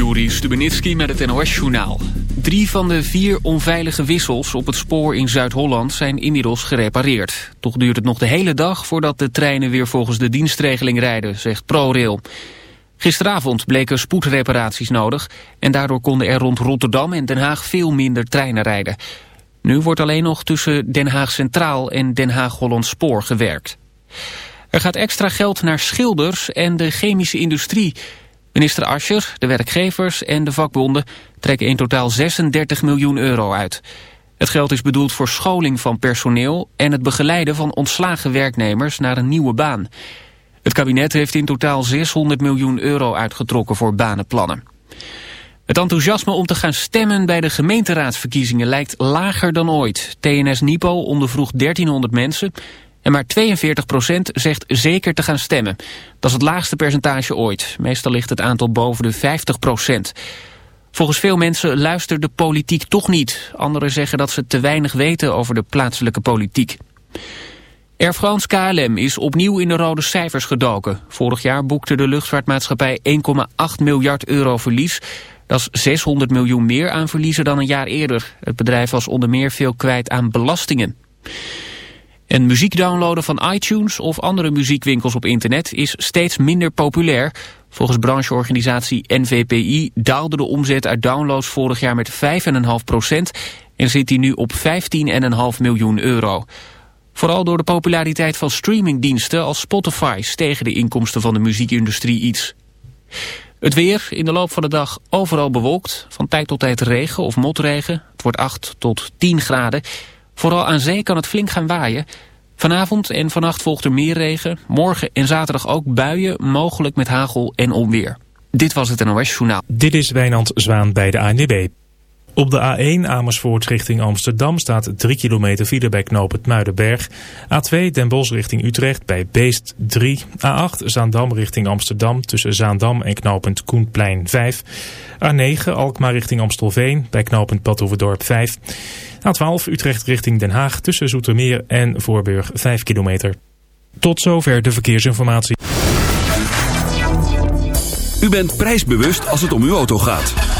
Juri Stubenitski met het NOS-journaal. Drie van de vier onveilige wissels op het spoor in Zuid-Holland zijn inmiddels gerepareerd. Toch duurt het nog de hele dag voordat de treinen weer volgens de dienstregeling rijden, zegt ProRail. Gisteravond bleken spoedreparaties nodig en daardoor konden er rond Rotterdam en Den Haag veel minder treinen rijden. Nu wordt alleen nog tussen Den Haag Centraal en Den Haag-Holland Spoor gewerkt. Er gaat extra geld naar schilders en de chemische industrie... Minister Ascher, de werkgevers en de vakbonden trekken in totaal 36 miljoen euro uit. Het geld is bedoeld voor scholing van personeel en het begeleiden van ontslagen werknemers naar een nieuwe baan. Het kabinet heeft in totaal 600 miljoen euro uitgetrokken voor banenplannen. Het enthousiasme om te gaan stemmen bij de gemeenteraadsverkiezingen lijkt lager dan ooit. TNS Nipo ondervroeg 1300 mensen en maar 42% zegt zeker te gaan stemmen. Dat is het laagste percentage ooit. Meestal ligt het aantal boven de 50%. Volgens veel mensen luistert de politiek toch niet. Anderen zeggen dat ze te weinig weten over de plaatselijke politiek. Air France KLM is opnieuw in de rode cijfers gedoken. Vorig jaar boekte de luchtvaartmaatschappij 1,8 miljard euro verlies. Dat is 600 miljoen meer aan verliezen dan een jaar eerder. Het bedrijf was onder meer veel kwijt aan belastingen. En muziek downloaden van iTunes of andere muziekwinkels op internet is steeds minder populair. Volgens brancheorganisatie NVPI daalde de omzet uit downloads vorig jaar met 5,5% en zit die nu op 15,5 miljoen euro. Vooral door de populariteit van streamingdiensten als Spotify stegen de inkomsten van de muziekindustrie iets. Het weer, in de loop van de dag overal bewolkt, van tijd tot tijd regen of motregen. Het wordt 8 tot 10 graden. Vooral aan zee kan het flink gaan waaien. Vanavond en vannacht volgt er meer regen. Morgen en zaterdag ook buien, mogelijk met hagel en onweer. Dit was het NOS Journaal. Dit is Wijnand Zwaan bij de ANWB. Op de A1 Amersfoort richting Amsterdam staat 3 kilometer file bij knooppunt Muidenberg. A2 Den Bosch richting Utrecht bij Beest 3. A8 Zaandam richting Amsterdam tussen Zaandam en knooppunt Koenplein 5. A9 Alkmaar richting Amstelveen bij knooppunt Badhoevedorp 5. A12 Utrecht richting Den Haag tussen Zoetermeer en Voorburg 5 kilometer. Tot zover de verkeersinformatie. U bent prijsbewust als het om uw auto gaat.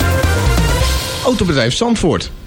Autobedrijf Zandvoort.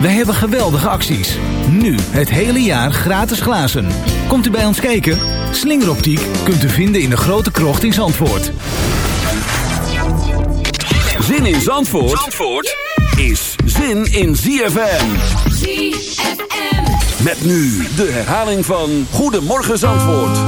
We hebben geweldige acties. Nu het hele jaar gratis glazen. Komt u bij ons kijken? Slingeroptiek kunt u vinden in de grote krocht in Zandvoort. Zin in Zandvoort, Zandvoort is zin in ZFM. ZFM. Met nu de herhaling van Goedemorgen Zandvoort.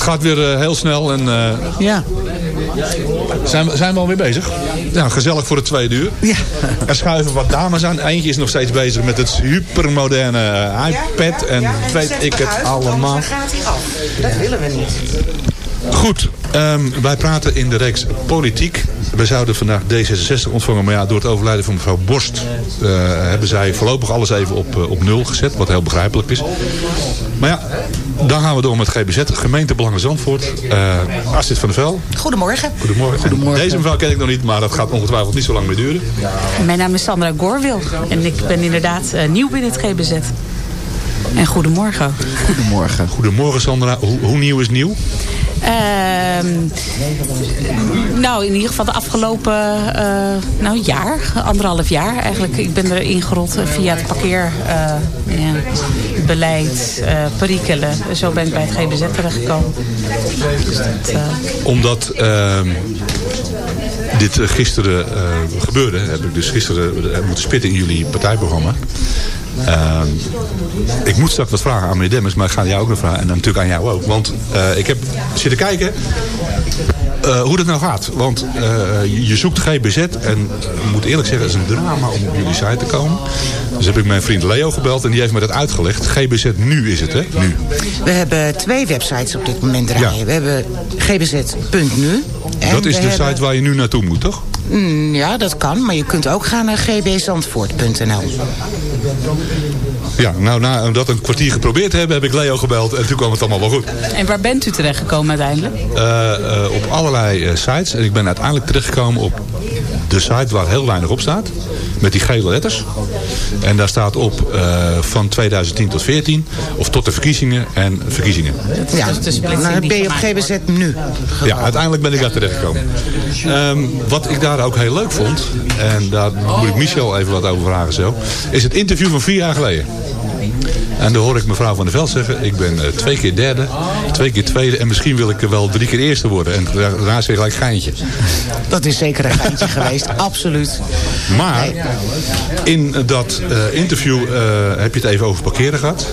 het gaat weer eh, heel snel. En, eh, ja. Zijn we, zijn we alweer bezig? Ja, gezellig voor de tweede uur. Ja. Er schuiven wat dames aan. Eentje is nog steeds bezig met het supermoderne eh, iPad. En, en weet ik het allemaal. Dat gaat hier af. Dat willen we niet. Goed, ehm, wij praten in de reeks politiek. We zouden vandaag D66 ontvangen, maar ja, door het overlijden van mevrouw Borst... Hebben zij voorlopig alles even op, op nul gezet, wat heel begrijpelijk is. Maar ja, dan gaan we door met GBZ, gemeentebelangen Zandvoort. Uh, Astrid van der Vel. Goedemorgen. Goedemorgen. Goedemorgen. Deze mevrouw ken ik nog niet, maar dat gaat ongetwijfeld niet zo lang meer duren. Mijn naam is Sandra Gorwil en ik ben inderdaad uh, nieuw binnen het GBZ. En goedemorgen. Goedemorgen. Goedemorgen Sandra. Hoe, hoe nieuw is nieuw? Uh, nou, in ieder geval de afgelopen uh, nou, jaar, anderhalf jaar eigenlijk. Ik ben er ingerold via het parkeerbeleid, uh, perikelen. Zo ben ik bij het GBZ terechtgekomen. Dus dat, Omdat ehm, dit gisteren gebeurde, heb ik dus gisteren moeten spitten in jullie partijprogramma. Uh, ik moet straks wat vragen aan meneer Demmers, maar ik ga jou ook nog vragen. En dan natuurlijk aan jou ook. Want uh, ik heb zitten kijken uh, hoe dat nou gaat. Want uh, je zoekt GBZ en ik moet eerlijk zeggen, het is een drama om op jullie site te komen. Dus heb ik mijn vriend Leo gebeld en die heeft me dat uitgelegd. GBZ nu is het, hè? Nu. We hebben twee websites op dit moment draaien. Ja. We hebben gbz.nu. Dat is de hebben... site waar je nu naartoe moet, toch? Mm, ja, dat kan. Maar je kunt ook gaan naar gbzandvoort.nl. Ja, nou, na dat een kwartier geprobeerd hebben, heb ik Leo gebeld en toen kwam het allemaal wel goed. En waar bent u terechtgekomen uiteindelijk? Uh, uh, op allerlei uh, sites. En ik ben uiteindelijk terechtgekomen op de site waar heel weinig op staat. Met die gele letters. En daar staat op van 2010 tot 14. Of tot de verkiezingen en verkiezingen. Ja, dus dan ben je op GBZ nu. Ja, uiteindelijk ben ik daar terechtgekomen. Um, wat ik daar ook heel leuk vond. En daar moet ik Michel even wat over vragen zo. Is het interview van vier jaar geleden. En dan hoor ik mevrouw Van der Veld zeggen... ik ben uh, twee keer derde, twee keer tweede... en misschien wil ik wel drie keer eerste worden. En daarna zeg ik gelijk geintje. Dat is zeker een geintje geweest, absoluut. Maar in dat uh, interview uh, heb je het even over parkeren gehad.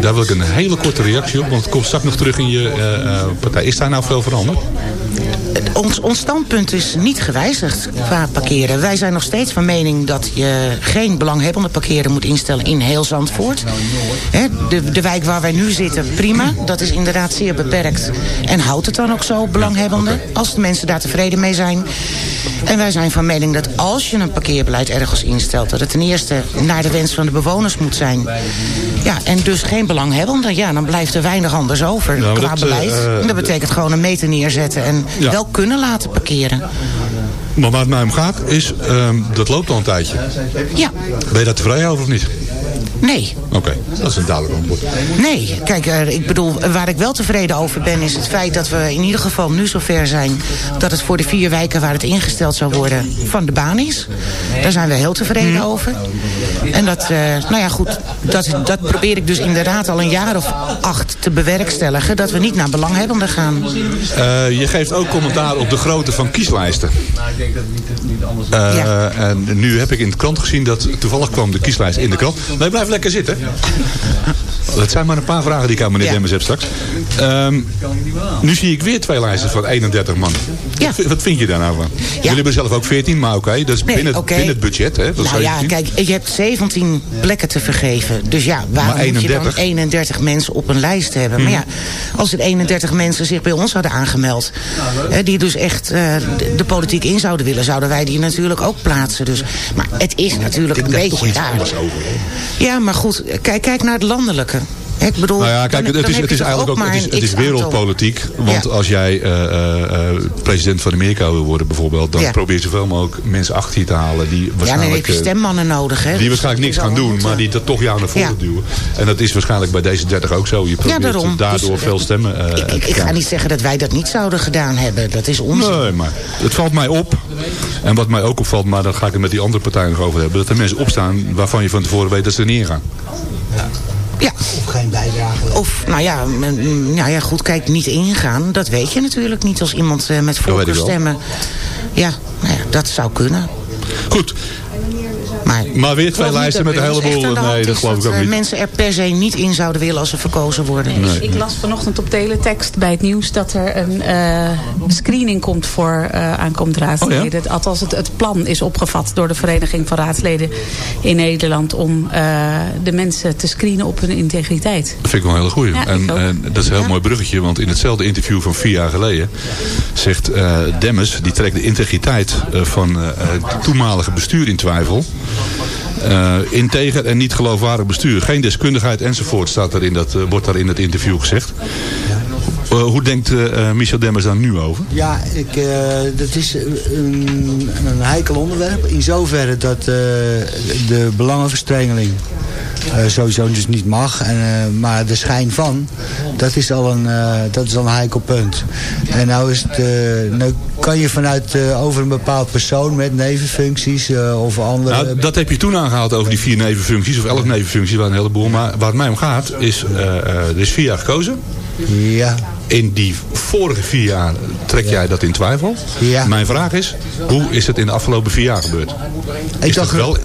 Daar wil ik een hele korte reactie op... want het komt straks nog terug in je partij. Is daar nou veel veranderd? Ons, ons standpunt is niet gewijzigd qua parkeren. Wij zijn nog steeds van mening dat je geen belanghebbende parkeren moet instellen in heel Zandvoort. de, de wijk waar wij nu zitten, prima. Dat is inderdaad zeer beperkt. En houdt het dan ook zo, belanghebbende, als de mensen daar tevreden mee zijn. En wij zijn van mening dat als je een parkeerbeleid ergens instelt... dat het ten eerste naar de wens van de bewoners moet zijn. Ja, en dus geen belanghebbende. Ja, dan blijft er weinig anders over nou, qua dat, beleid. Uh, en dat betekent gewoon een meter neerzetten en ja. Kunnen laten parkeren. Maar waar het mij om gaat is, um, dat loopt al een tijdje. Ja. Ben je daar tevreden over of niet? Nee. Oké, okay, dat is een duidelijk antwoord. Nee, kijk, uh, ik bedoel, waar ik wel tevreden over ben... is het feit dat we in ieder geval nu zover zijn... dat het voor de vier wijken waar het ingesteld zou worden... van de baan is. Daar zijn we heel tevreden mm. over. En dat, uh, nou ja, goed, dat, dat probeer ik dus inderdaad al een jaar of acht te bewerkstelligen... dat we niet naar belanghebbenden gaan. Uh, je geeft ook commentaar op de grootte van kieslijsten. Uh, ja. En nu heb ik in de krant gezien dat toevallig kwam de kieslijst in de krant. Nee, blijf lekker zitten. Dat zijn maar een paar vragen die ik aan meneer ja. Demmers heb straks. Um, nu zie ik weer twee lijsten van 31 man. Ja. Wat vind je daar nou van? Ja. Jullie hebben zelf ook 14, maar oké. Okay, dat is nee, binnen, okay. binnen het budget. Hè? Dat nou ja, kijk, je hebt 17 plekken te vergeven. Dus ja, waarom moet je dan 31 mensen op een lijst hebben? Hmm. Maar ja, als er 31 mensen zich bij ons hadden aangemeld... Hè, die dus echt uh, de, de, politiek in zouden willen... zouden wij die natuurlijk ook plaatsen. Dus, maar het is natuurlijk een beetje raar. Ja, maar goed, kijk, kijk naar het landelijke. Ik bedoel, nou ja, kijk, het is, het is eigenlijk ook, het is, het is wereldpolitiek. Want ja. als jij uh, uh, president van Amerika wil worden bijvoorbeeld, dan ja. probeer je zoveel mogelijk mensen achter je te halen die waarschijnlijk... Ja, dan heb je stemmannen nodig, hè. Die waarschijnlijk niks gaan doen, maar die dat toch jou naar voren duwen. En dat is waarschijnlijk bij deze 30 ook zo. Je probeert daardoor dus, veel stemmen uh, Ik, ik, ik ga niet zeggen dat wij dat niet zouden gedaan hebben. Dat is onzin. Nee, maar het valt mij op. En wat mij ook opvalt, maar daar ga ik het met die andere partijen nog over hebben. Dat er mensen opstaan waarvan je van tevoren weet dat ze er niet in gaan. Ja. Ja. Of geen bijdrage. Of, nou ja, nou ja, goed, kijk, niet ingaan. Dat weet je natuurlijk niet als iemand uh, met voorkeurstemmen... Ja, nou ja, dat zou kunnen. Goed. Maar, Maar weer twee lijsten met een heleboel... Nee, dat geloof ik ook eh, niet. mensen er per se niet in zouden willen als ze verkozen worden. Ik las vanochtend op teletext bij het nieuws dat er een eh, screening komt voor eh aankomend raadsleden. Oh Althans, het, het plan is opgevat door de Vereniging van Raadsleden in Nederland om eh, de mensen te screenen op hun integriteit. Dat vind ik wel een hele goeie. Ja, en, en dat is een heel mooi bruggetje. Want in hetzelfde interview van vier jaar geleden... zegt eh Demmers, die trekt de integriteit van eh, het toenmalige bestuur in twijfel. Eh, integer en niet geloofwaardig bestuur. Geen deskundigheid enzovoort staat er in dat, eh, wordt daar in het interview gezegd. Eh, hoe denkt Michel Demmers daar nu over? Ja, ik, dat is een, een heikel onderwerp. In zoverre dat de belangenverstrengeling sowieso dus niet mag. En, eh, maar de schijn van, dat is al een, eh, dat is al een heikel punt. En nou, is het, eh, nou kan je vanuit eh, over een bepaald persoon met nevenfuncties eh, of andere... Nou, dat heb je toen aangehaald over die vier nevenfuncties, of elf nevenfuncties, waar een heleboel. Maar waar het mij om gaat, is, eh, eh, er is vier jaar gekozen. Ja. In die vorige vier jaar trek jij dat in twijfel. Ja. Mijn vraag is, hoe is het in de afgelopen vier jaar gebeurd? is dacht- dat wel Ik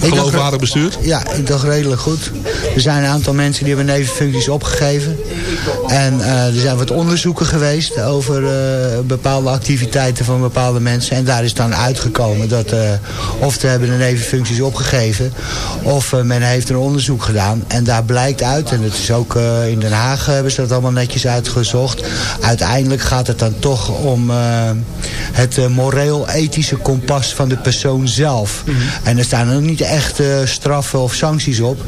geloofwaardig bestuurd? Ja, ik dacht redelijk goed. Er zijn een aantal mensen die hebben nevenfuncties opgegeven. En eh, er zijn wat onderzoeken geweest over eh, bepaalde activiteiten van bepaalde mensen. En daar is dan uitgekomen dat eh, of ze hebben de nevenfuncties opgegeven... of men heeft een onderzoek gedaan. En daar blijkt uit, en het is ook in Den Haag hebben ze dat allemaal netjes uitgezocht... uiteindelijk gaat het dan toch om het eh, moreel-ethische kompas van de persoon zelf. En er staan ook niet echt eh, straffen of sancties op.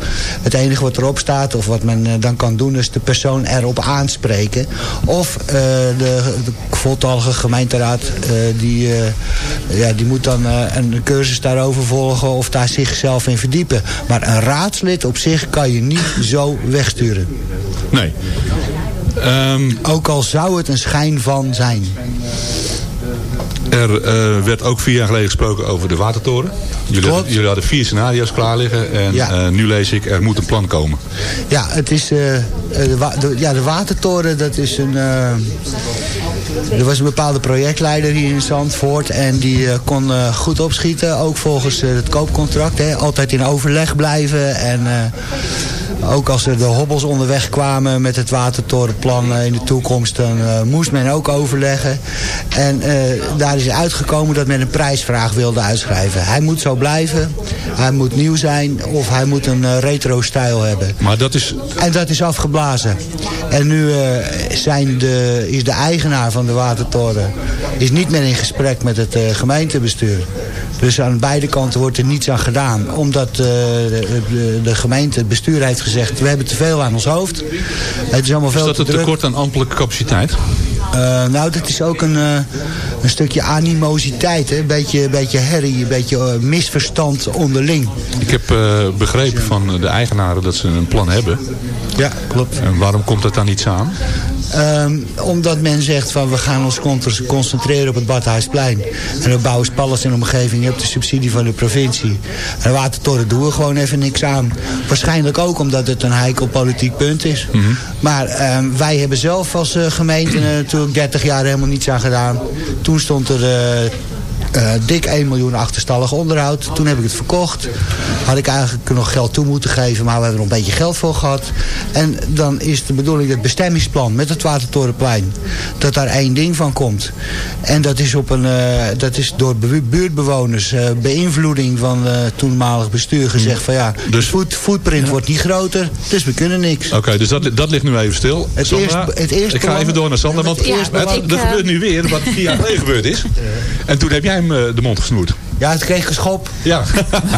Het enige wat erop staat, of wat men eh, dan kan doen... is de persoon erop aanspreken. Of eh, de, de voltallige gemeenteraad... eh, die, eh, ja, die moet dan eh, een cursus daarover volgen... of daar zichzelf in verdiepen. Maar een raadslid op zich kan je niet zo wegsturen. Nee. Ehm, Ook al zou het een schijn van zijn. Er eh, werd ook vier jaar geleden gesproken over de watertoren. Jullie, hadden, jullie hadden vier scenario's klaar liggen. En Ja. eh, nu lees ik, er moet een plan komen. Ja, het is, eh, de, ja, de watertoren, dat is een... er was een bepaalde projectleider hier in Zandvoort en die kon goed opschieten, ook volgens het koopcontract. Hè. Altijd in overleg blijven en ook als er de hobbels onderweg kwamen met het watertorenplan in de toekomst, dan eh, moest men ook overleggen. En eh, daar is uitgekomen dat men een prijsvraag wilde uitschrijven. Hij moet zo blijven, hij moet nieuw zijn of hij moet een eh, retro-stijl hebben. Maar dat is... En dat is afgeblazen. En nu zijn de, is de eigenaar van de watertoren is niet meer in gesprek met het gemeentebestuur. Dus aan beide kanten wordt er niets aan gedaan. Omdat eh, de, de, de gemeente, het bestuur heeft gezegd... we hebben te veel aan ons hoofd. Het is allemaal Is veel dat te het druk. tekort aan ambtelijke capaciteit? Eh, nou, dat is ook een, eh, een stukje animositeit. Een beetje, een beetje herrie, een beetje misverstand onderling. Ik heb begrepen van de eigenaren dat ze een plan hebben. Ja, klopt. En waarom komt dat dan niet samen? Ehm, omdat men zegt van we gaan ons con- concentreren op het Badhuisplein. En op Bouwers Palace en omgeving. Je hebt de subsidie van de provincie. En de Watertoren doen we gewoon even niks aan. Waarschijnlijk ook omdat het een heikel politiek punt is. Maar ehm, wij hebben zelf als eh, gemeente natuurlijk 30 jaar helemaal niets aan gedaan. Toen stond er... eh, eh, dik 1 miljoen achterstallig onderhoud. Toen heb ik het verkocht. Had ik eigenlijk nog geld toe moeten geven, maar we hebben er nog een beetje geld voor gehad. En dan is de bedoeling het bestemmingsplan met het Watertorenplein. Dat daar één ding van komt. En dat is, op een, eh, dat is door bu- buurtbewoners, eh, beïnvloeding van toenmalig bestuur gezegd van ja, de foot, footprint wordt niet groter, dus we kunnen niks. Oké, dus dat, dat ligt nu even stil. Het Sandra, eerste- het eerste ik ga even door naar Sandra, want het- er eh, gebeurt nu weer wat vier jaar geleden gebeurd is. En toen heb jij eh, de mond gesnoerd. Ja, het kreeg een schop. Ja.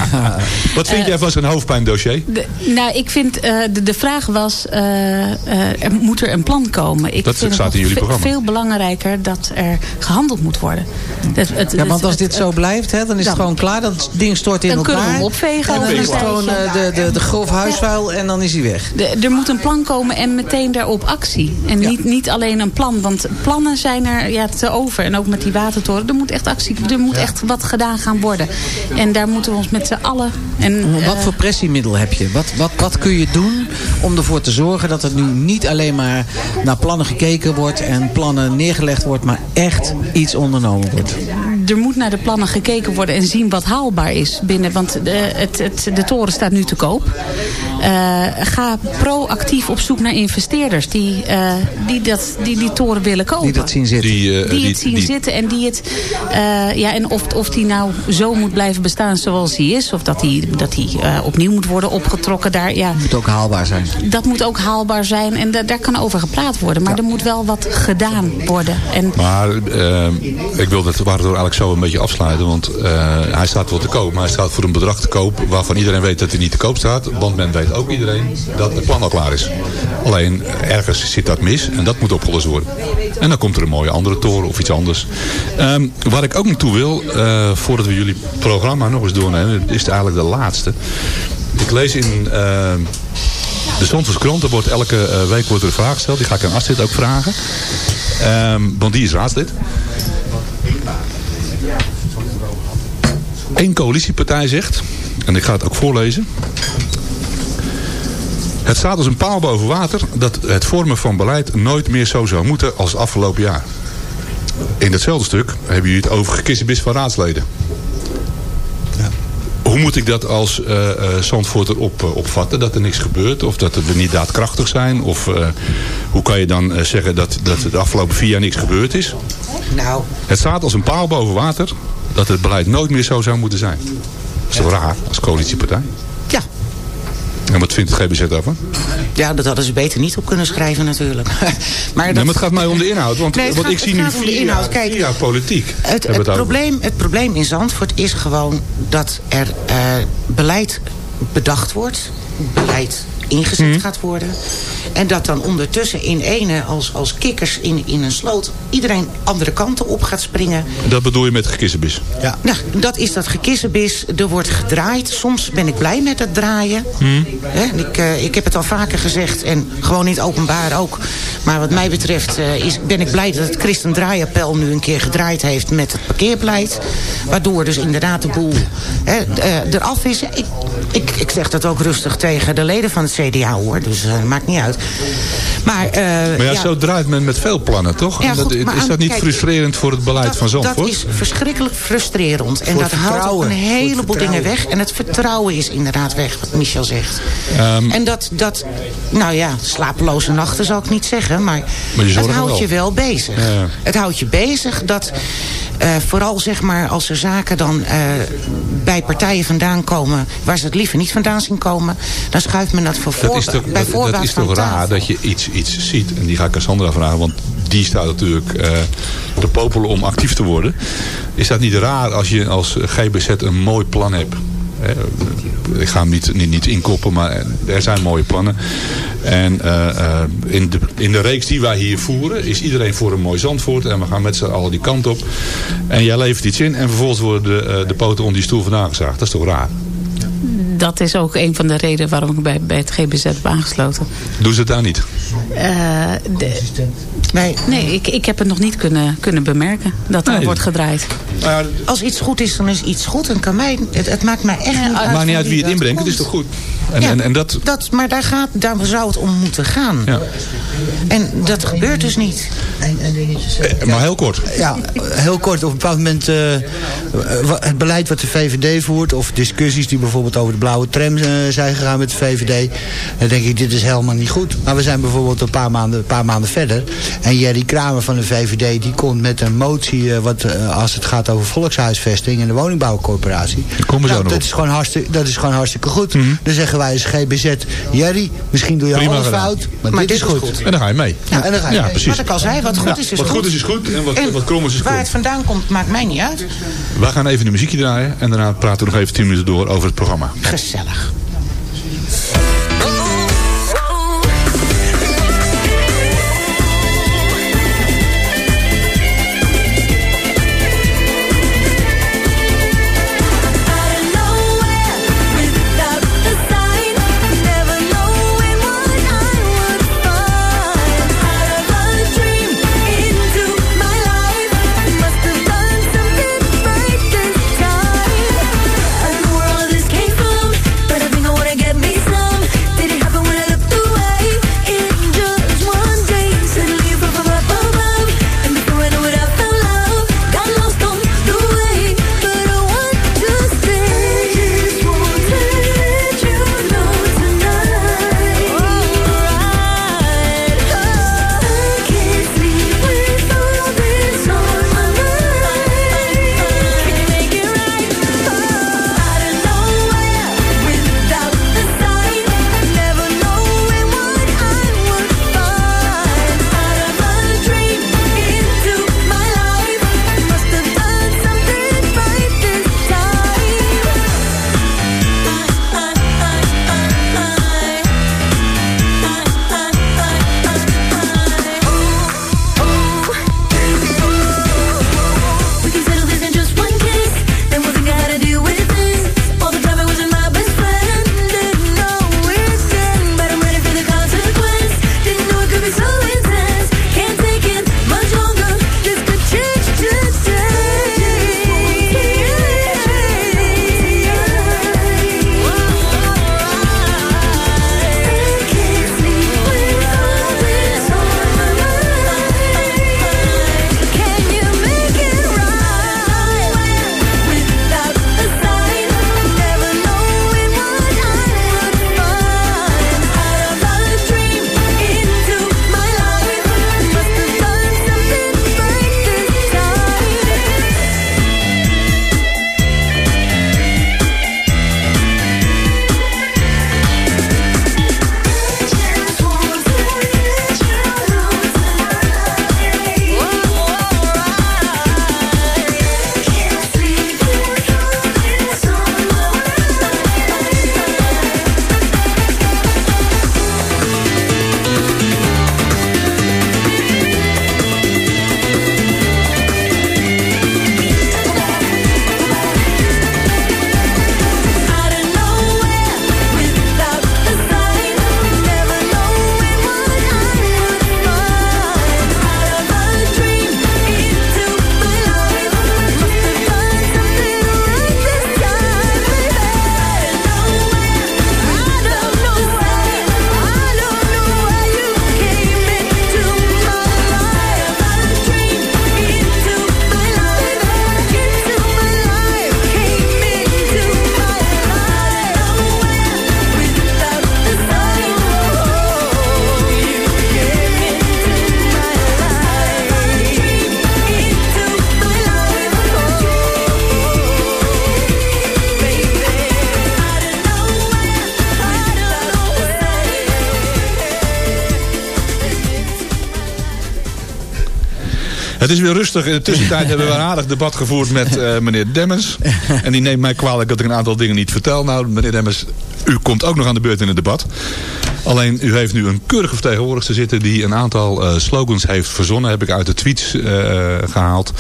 wat vind Eh, jij van zijn hoofdpijndossier? De, nou, ik vind, eh, de, de vraag was, eh, eh, er moet er een plan komen? Ik Dat vind staat het in jullie programma. veel belangrijker dat er gehandeld moet worden. Het- het- Ja, want het- als dit het- zo blijft, hè, dan is het dan- gewoon klaar. Dat ding stort in Dan elkaar. kunnen we hem opvegen En dan is het gewoon de, de, de grof huisvuil en dan is hij weg. De- er moet een plan komen en meteen daarop actie. En niet, niet alleen een plan. Want plannen zijn er ja, te over. En ook met die watertoren. Er moet echt actie, er moet echt wat gedaan gaan worden. En daar moeten we ons met z'n allen... En, Wat eh, voor pressiemiddel heb je? Wat, wat, wat kun je doen om ervoor te zorgen dat er nu niet alleen maar naar plannen gekeken wordt en plannen neergelegd wordt, maar echt iets ondernomen wordt? Er moet naar de plannen gekeken worden en zien wat haalbaar is binnen. Want de, het, het, de toren staat nu te koop. Uh, ga proactief op zoek naar investeerders die, uh, die, dat, die die toren willen kopen. Die dat zien zitten. Die, uh, die het zien die, zitten en die het. ja, en of, of die nou zo moet blijven bestaan zoals hij is. Of dat hij dat die, opnieuw moet worden opgetrokken. Daar, ja, moet ook haalbaar zijn. Dat moet ook haalbaar zijn. En da daar kan over gepraat worden. Maar ja. er moet wel wat gedaan worden. En maar ik wil het waardoor eigenlijk zo een beetje afsluiten. Want hij staat wel te koop. Maar hij staat voor een bedrag te koop waarvan iedereen weet dat hij niet te koop staat. Want men weet ook iedereen dat het plan al klaar is. Alleen ergens zit dat mis en dat moet opgelost worden. En dan komt er een mooie andere toren of iets anders. Um, waar ik ook naartoe wil, uh, voordat we jullie programma nog eens doornemen, is het eigenlijk de laatste. Ik lees in uh, de Zandvoorts krant, wordt elke week wordt er een vraag gesteld. Die ga ik aan Astrid ook vragen. Um, want die is raadslid. Eén coalitiepartij zegt, en ik ga het ook voorlezen. Het staat als een paal boven water dat het vormen van beleid nooit meer zo zou moeten als afgelopen jaar. In datzelfde stuk hebben jullie het over gekissenbis van raadsleden. Hoe moet ik dat als uh, uh, Zandvoorter op, uh, opvatten? Dat er niks gebeurt? Of dat we niet daadkrachtig zijn? Of hoe kan je dan zeggen dat, dat de afgelopen vier jaar niks gebeurd is? Nou. Het staat als een paal boven water dat het beleid nooit meer zo zou moeten zijn. Dat is toch raar als coalitiepartij? En wat vindt het GBZ daarvan? Ja, dat hadden ze beter niet op kunnen schrijven natuurlijk. maar, dat... nee, maar het gaat mij om de inhoud. Want, nee, want gaat, ik zie nu vier, de inhoud. Kijk, jaar politiek. Het, het, het probleem, het probleem in Zandvoort is gewoon dat er uh, beleid bedacht wordt. Beleid ingezet Mhm. gaat worden. En dat dan ondertussen in ene als, als kikkers in, in een sloot... iedereen andere kanten op gaat springen. Dat bedoel je met gekissenbis? Ja. Nou, dat is dat gekissenbis. Er wordt gedraaid. Soms ben ik blij met het draaien. Hmm. Hè, ik, uh, ik heb het al vaker gezegd. En gewoon in het openbaar ook. Maar wat mij betreft uh, is, ben ik blij dat het Christen Draaiappel nu een keer gedraaid heeft met het parkeerbeleid. Waardoor dus inderdaad de boel hè, uh, eraf is. Ik, ik, ik zeg dat ook rustig tegen de leden van het CDA hoor. Dus dat maakt niet uit. Maar, uh, maar ja, ja, zo draait men met veel plannen, toch? Ja, goed, dat, is dat niet kijk, frustrerend voor het beleid dat, van Zandvoort? Dat is verschrikkelijk frustrerend. En Voor dat haalt ook een heleboel dingen weg. En het vertrouwen is inderdaad weg, wat Michel zegt. Um, en dat, dat, nou ja, slapeloze nachten zal ik niet zeggen. Maar, maar het houdt wel. je wel bezig. Ja. Het houdt je bezig dat... Uh, vooral zeg maar als er zaken dan uh, bij partijen vandaan komen... waar ze het liever niet vandaan zien komen... dan schuift men dat voor dat is toch, bij dat, dat is toch raar dat je iets, iets ziet. En die ga ik Cassandra vragen, want die staat natuurlijk uh, te popelen om actief te worden. Is dat niet raar als je als GBZ een mooi plan hebt? Ik ga hem niet, niet, inkoppen, maar er zijn mooie plannen. En uh, uh, in, de, in de reeks die wij hier voeren... is iedereen voor een mooi Zandvoort. En we gaan met z'n allen die kant op. En jij levert iets in en vervolgens worden de, de poten onder die stoel vandaan gezaagd. Dat is toch raar? Dat is ook een van de redenen waarom ik bij, bij het GBZ heb aangesloten. Doen ze het daar niet? de, nee, nee ik, ik heb het nog niet kunnen, kunnen bemerken dat er Nee. wordt gedraaid. Nou Als iets goed is, dan is iets goed. En kan mij, het, het maakt mij echt niet uit. Maakt niet uit wie het inbrengt, het is toch goed? En, Ja, en, en dat, dat, maar daar, gaat, daar zou het om moeten gaan. Ja. En dat gebeurt dus niet. eh, maar heel kort. Ja, heel kort. Op een bepaald moment uh, het beleid wat de VVD voert... of discussies die bijvoorbeeld over de blauwe tram uh, zijn gegaan met de VVD... dan denk ik, dit is helemaal niet goed. Maar we zijn bijvoorbeeld een paar maanden, een paar maanden verder... en Jerry Kramer van de VVD die komt met een motie... Uh, wat, als het gaat over volkshuisvesting en de woningbouwcorporatie... Komen nou, nog dat, op. is gewoon hartstikke, dat is gewoon hartstikke goed. Dan zeggen wij als GBZ... Jerry, misschien doe je Prima alles gedaan. fout, maar, Maar dit, dit is is goed. goed. En dan ga je mee. Ja, en dan ga je Ja, mee. precies. Wat ik al zei, wat goed is, is wat goed. goed is, is goed. En wat, En wat krom is, is Waar krom. het vandaan komt, maakt mij niet uit. Wij gaan even de muziekje draaien. En daarna praten we nog even 10 minuten door over het programma. Gezellig. gezellig. Het is weer rustig. In de tussentijd hebben we een aardig debat gevoerd met eh, meneer Demmers. En die neemt mij kwalijk dat ik een aantal dingen niet vertel. Nou, meneer Demmers, u komt ook nog aan de beurt in het debat. Alleen, u heeft nu een keurige vertegenwoordigster zitten... die een aantal eh, slogans heeft verzonnen. Heb ik uit de tweets eh, gehaald.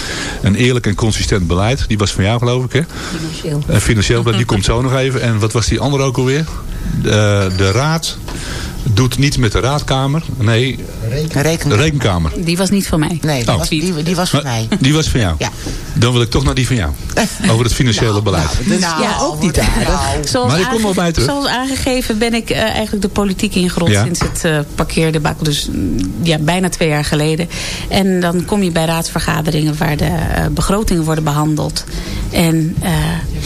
Een eerlijk en consistent beleid. Die was van jou, geloof ik, hè? Financieel. Uh, financieel die komt zo nog even. En wat was die andere ook alweer? De, de raad doet niet met de raadkamer. Nee, Reken. de rekenkamer. Die was niet van mij. Nee, die, Oh. was, die, die was van mij. Die was van jou? Ja. Dan wil ik toch naar die van jou. Over het financiële beleid. Nou, Ja, ook niet aardig. Zoals Maar ik kom wel bij terug. Zoals aangegeven ben ik eh, eigenlijk de politiek ingerold Ja. sinds het uh, parkeerdebakel. Dus mm, ja, bijna twee jaar geleden. En dan kom je bij raadsvergaderingen waar de eh, begrotingen worden behandeld. En eh,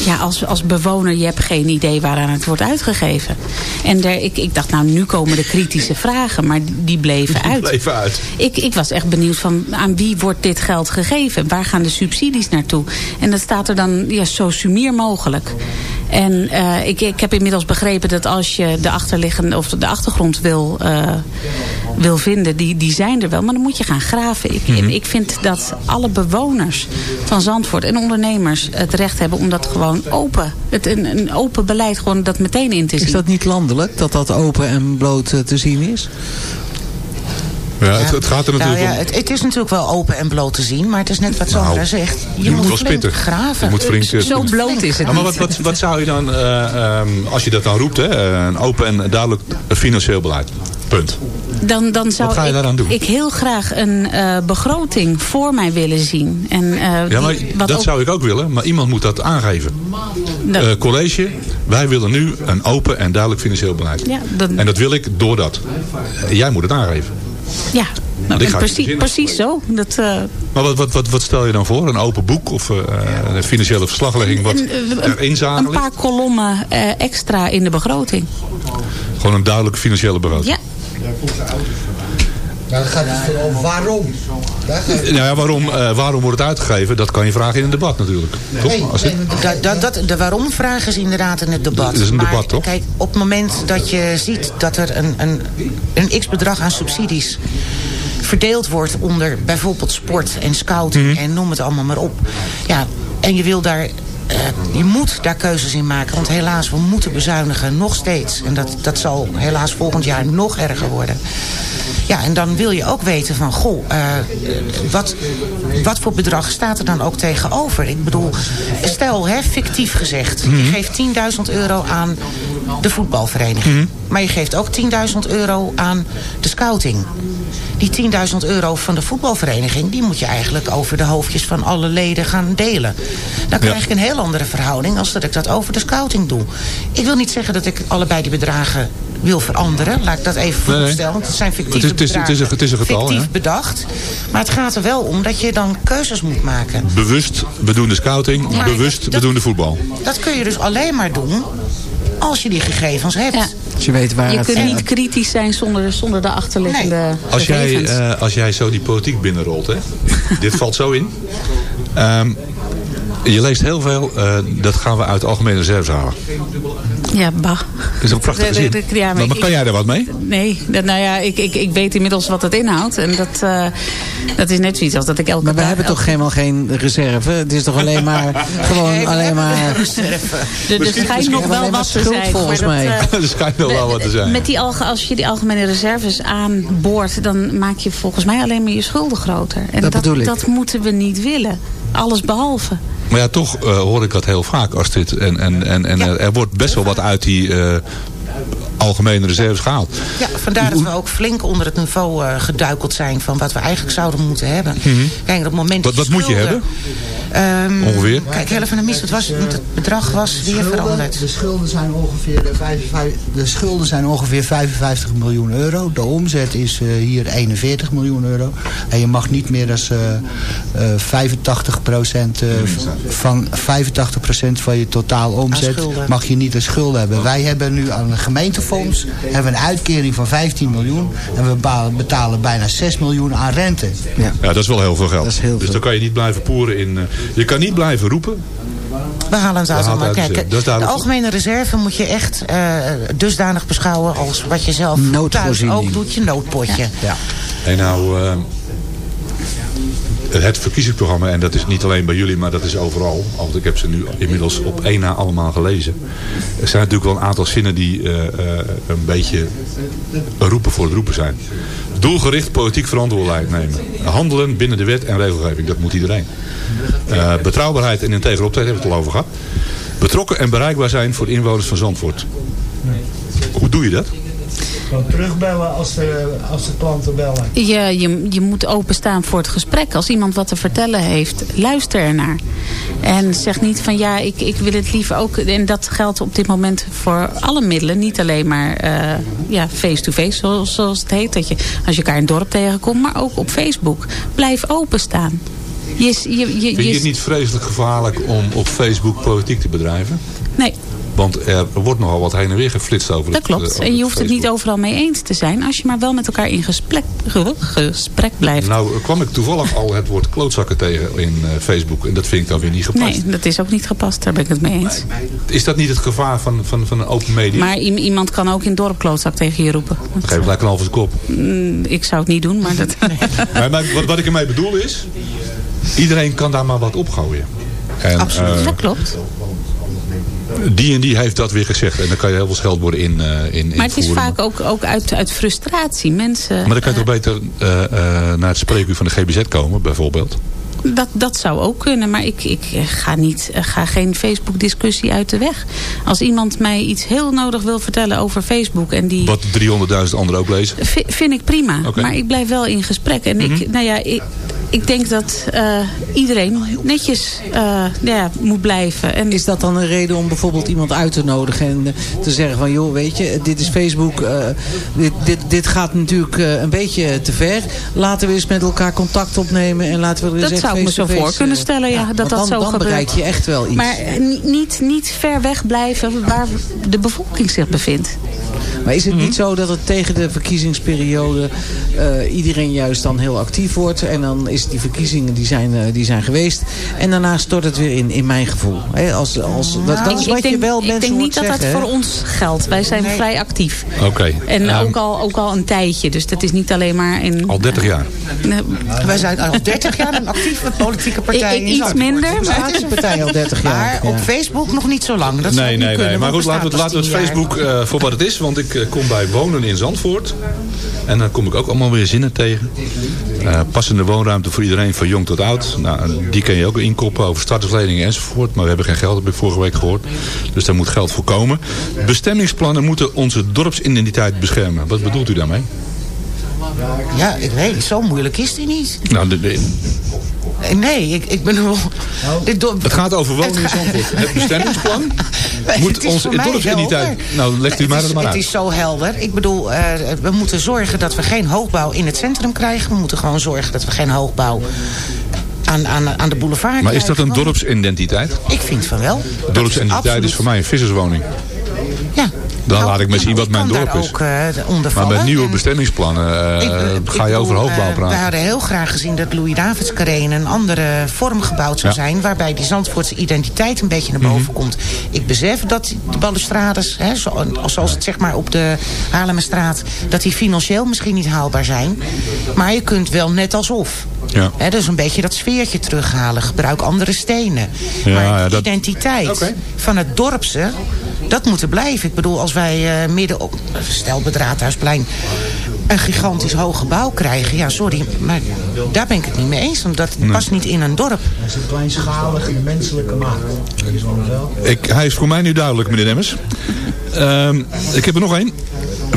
ja, als, als bewoner, je hebt geen idee waaraan het wordt uitgegeven. En daar, ik, ik dacht, nou nu komen de kritische vragen. Maar die bleven uit. Even uit. Ik, ik was echt benieuwd van aan wie wordt dit geld gegeven? Waar gaan de subsidies naartoe? En dat staat er dan ja, zo sumier mogelijk. En eh, ik, ik heb inmiddels begrepen dat als je de achterliggende of de achtergrond wil, eh, wil vinden, die, die zijn er wel. Maar dan moet je gaan graven. Ik, Mhm. ik vind dat alle bewoners van Zandvoort en ondernemers het recht hebben om dat gewoon open, het, een, een open beleid gewoon dat meteen in te zien. Is dat niet landelijk, dat dat open en bloot eh, te zien is? Ja, het, het gaat er Nou natuurlijk ja, om. het, het is natuurlijk wel open en bloot te zien. Maar het is net wat Sandra Nou, zegt. Je, je moet moet wel flink spitten. graven. Je moet flink, eh, Zo bloot is het Ja, maar wat, wat, wat zou je dan, eh, ehm, als je dat dan roept, hè, eh, een open en duidelijk financieel beleid. Punt. Dan, dan zou Wat ga je ik, daaraan doen? ik heel graag een eh, begroting voor mij willen zien. En, eh, Ja, maar die- wat dat ook- zou ik ook willen, maar iemand moet dat aangeven. dat- Eh, college, wij willen nu een open en duidelijk financieel beleid. Ja, dat- En dat wil ik door dat. Eh, Jij moet het aangeven. Ja, ga precies, precies zo. Dat, eh, Maar wat, wat, wat, wat stel je dan voor? Een open boek of eh, een financiële verslaglegging wat erin een paar kolommen eh, extra in de begroting. Gewoon een duidelijke financiële begroting. Ja, Maar dan gaat het vooral waarom. Daar gaat het- Nou ja, waarom, eh, waarom wordt het uitgegeven? Dat kan je vragen in een debat natuurlijk. Toch? Als het- Dat, dat, dat, de waarom-vraag is inderdaad in het debat. Dat is een maar debat, toch? kijk, op het moment dat je ziet dat er een, een, een x-bedrag aan subsidies verdeeld wordt onder bijvoorbeeld sport en scouting Mhm. en noem het allemaal maar op. Ja, en je wil daar... eh, je moet daar keuzes in maken. Want helaas, we moeten bezuinigen nog steeds. En dat, dat zal helaas volgend jaar nog erger worden. Ja, en dan wil je ook weten van... Goh, eh, wat, wat voor bedrag staat er dan ook tegenover? Ik bedoel, stel, hè, fictief gezegd... je geeft 10.000 euro aan de voetbalvereniging. Maar je geeft ook 10.000 euro aan de scouting. Die 10.000 euro van de voetbalvereniging... die moet je eigenlijk over de hoofdjes van alle leden gaan delen. Dan krijg ik een heel andere verhouding... als dat ik dat over de scouting doe. Ik wil niet zeggen dat ik allebei die bedragen wil veranderen. Laat ik dat even Nee, nee. voorstellen. Want het zijn fictieve Het is- het is- het is een- het is een getal, Fictief ja. bedacht. Maar het gaat er wel om dat je dan keuzes moet maken. Bewust, we doen de scouting. Maar bewust, we doen de voetbal. Dat kun je dus alleen maar doen als je die gegevens hebt. Ja. Je weet waar je het... kunt niet kritisch zijn zonder, zonder de achterliggende Als jij, gegevens. eh, als jij zo die politiek binnenrolt, hè? dit valt zo in. Ehm, je leest heel veel, eh, dat gaan we uit de algemene reserves halen. Ja, bah. Dat is De- de- de- ja, maar maar, maar ik- kan jij daar wat mee? Nee, dat, nou ja, ik, ik, ik weet inmiddels wat het inhoudt. En dat, eh, dat is net zoiets als dat ik elke Maar we hebben toch helemaal geen reserve? Het is toch alleen maar... gewoon alleen maar... Er, er schijnt nog wel wat te zijn. volgens dat, mij. eh, er schijnt nog wel wat te zijn. Met die alge, als je die algemene reserves aanboort, dan maak je volgens mij alleen maar je schulden groter. En Dat bedoel ik. dat moeten we niet willen. Alles behalve. Maar ja, toch eh, hoor ik dat heel vaak als dit. En, en, en, en er, er wordt best wel wat uit die eh, algemene reserves gehaald. Ja, vandaar dat we ook flink onder het niveau eh, geduikeld zijn... van wat we eigenlijk zouden moeten hebben. Mhm. Kijk, op het moment Wat- dat wat moet je schulden- Ehm, Ongeveer? Kijk, heel even naar mis. Wat was het? Het bedrag was weer schulden, veranderd. de schulden zijn ongeveer eh, 55, de schulden zijn ongeveer 55 miljoen euro. De omzet is eh, hier 41 miljoen euro. En je mag niet meer dan eh, 85 procent van 85 van je totaal omzet mag je niet als schulden hebben. Wij hebben nu aan een gemeentefonds hebben we een uitkering van 15 miljoen en we betalen bijna 6 miljoen aan rente. Ja. Ja, dat is wel heel veel geld. Dat is heel dus veel. dan kan je niet blijven poeren in... eh, je kan niet blijven roepen. We halen het uit We uit, Kijk, de algemene reserve moet je echt eh, dusdanig beschouwen... als wat je zelf thuis ook doet, je noodpotje. Ja. En nou... eh, het verkiezingsprogramma, en dat is niet alleen bij jullie, maar dat is overal. Want ik heb ze nu inmiddels op één na allemaal gelezen. Er zijn natuurlijk wel een aantal zinnen die uh, uh, een beetje roepen voor het roepen zijn. Doelgericht politiek verantwoordelijkheid nemen. Handelen binnen de wet en regelgeving, dat moet iedereen. Uh, betrouwbaarheid en integer optreden, hebben we het al over gehad. Betrokken en bereikbaar zijn voor de inwoners van Zandvoort. Hoe doe je dat? Gewoon terugbellen als de, als de klanten bellen. Je, je, je moet openstaan voor het gesprek. Als iemand wat te vertellen heeft, luister ernaar. En zeg niet van ja, ik, ik wil het liever ook... En dat geldt op dit moment voor alle middelen. Niet alleen maar uh, ja, face-to-face, zoals, zoals het heet. Dat je als je elkaar in het dorp tegenkomt. Maar ook op Facebook. Blijf openstaan. Je, je, je, Vind je het niet vreselijk gevaarlijk om op Facebook politiek te bedrijven? Want er wordt nogal wat heen en weer geflitst over Dat het, klopt. uh, over en je hoeft het niet overal mee eens te zijn. Als je maar wel met elkaar in gesprek, ge- gesprek blijft. Nou kwam ik toevallig al het woord klootzakken tegen in eh, Facebook. En dat vind ik dan weer niet gepast. Nee, dat is ook niet gepast. Daar ben ik het mee eens. Is dat niet het gevaar van, van, van een open media? Maar iemand kan ook in het dorp klootzak tegen je roepen. Geef gelijk een halve kop. Mm, Ik zou het niet doen, maar dat... Maar, maar wat, wat ik ermee bedoel is... Iedereen kan daar maar wat opgooien. En, Absoluut, eh, dat klopt. Die en die heeft dat weer gezegd. En dan kan je heel veel scheldwoorden in, eh in Maar het is vaak ook, ook uit, uit frustratie. Mensen, Maar dan kan je toch beter eh, eh, naar het spreekuur van de GBZ komen, bijvoorbeeld. dat, dat zou ook kunnen, maar ik, ik eh, ga, niet, eh, ga geen Facebook-discussie uit de weg. Als iemand mij iets heel nodig wil vertellen over Facebook... en die Wat 300.000 anderen ook lezen. vi- vind ik prima, maar ik blijf wel in gesprek. En Mhm. ik, nou ja, ik, ik denk dat eh, iedereen netjes eh, ja, moet blijven. En Is dat dan een reden om bijvoorbeeld iemand uit te nodigen en eh, te zeggen van joh weet je, dit is Facebook, dit, dit, dit gaat natuurlijk een beetje te ver. Laten we eens met elkaar contact opnemen en laten we er eens Dat zou ik me zo voor kunnen stellen, ja, dat dat dan, zo dan gebeurt. bereik je echt wel iets. Maar ni- niet, niet ver weg blijven waar de bevolking zich bevindt. Maar is het Mhm. niet zo dat het tegen de verkiezingsperiode eh, iedereen juist dan heel actief wordt en dan is die verkiezingen die zijn, eh, die zijn geweest en daarna stort het weer in, in mijn gevoel. Hè, als, als, dat, dat Ik- is ik wat denk, je wel Ik mensen denk niet dat dat voor ons geldt. Wij zijn vrij actief. Oké. En Ehm, ook, al, ook al een tijdje. Dus dat is niet alleen maar in... Al 30 jaar. Wij zijn al 30 jaar een actieve politieke partij. Ik- ik iets minder, Dus maar- dat is een Partij al 30 jaar. Maar op. Facebook nog niet zo lang. Dat zou Nee, nee, nee. Maar goed, laten we, laten we het pas 10 jaar. Facebook eh, voor wat het is. Want ik eh, kom bij Wonen in Zandvoort. En dan kom ik ook allemaal weer zinnen tegen. Eh, passende woonruimte voor iedereen, van jong tot oud. Nou, die kun je ook inkoppen over startersleningen enzovoort. Maar we hebben geen geld, heb ik vorige week gehoord. Dus daar moet geld voor komen. Bestemmingsplannen moeten onze dorpsidentiteit beschermen. Wat bedoelt u daarmee? Ja, ik weet. Zo moeilijk is die niet. Nou, de- de- Nee, ik, ik bedoel... dit dorp- het gaat over wonen in Het Zandvoort. Het bestemmingsplan Het moet is dorpsidentiteit... helder. Nou, legt u Het maar is- het maar Het uit. is zo helder. Ik bedoel, eh, we moeten zorgen dat we geen hoogbouw in het centrum krijgen. We moeten gewoon zorgen dat we geen hoogbouw aan, aan, aan de boulevard Maar is dat een dorpsidentiteit? Ik vind van wel. Dorpsidentiteit is absoluut- voor mij een visserswoning. Dan Nou, laat ik maar zien wat mijn dorp is. ook eh, Maar met nieuwe En- bestemmingsplannen eh, Ik- ik ga je over hoogbouw eh, praten. We hadden heel graag gezien dat Louis Davids Carré een andere vorm gebouwd zou Ja. zijn. Waarbij die Zandvoortse identiteit een beetje naar Mhm. boven komt. Ik besef dat de balustrades, hè, zoals het zeg maar op de Haarlemmerstraat... dat die financieel misschien niet haalbaar zijn. Maar je kunt wel net alsof. Ja. Hè, dus een beetje dat sfeertje terughalen. Gebruik andere stenen. Ja, maar de identiteit van het dorpse... dat moet er blijven. Ik bedoel, als wij eh, midden op... stel bij het Raadhuisplein... een gigantisch hoog gebouw krijgen... ja, sorry, maar daar ben ik het niet mee eens. Want dat past niet in een dorp. Dat is een kleinschalige menselijke maat. Ik, hij is voor mij nu duidelijk, meneer Demmers. Ehm, ik heb er nog één.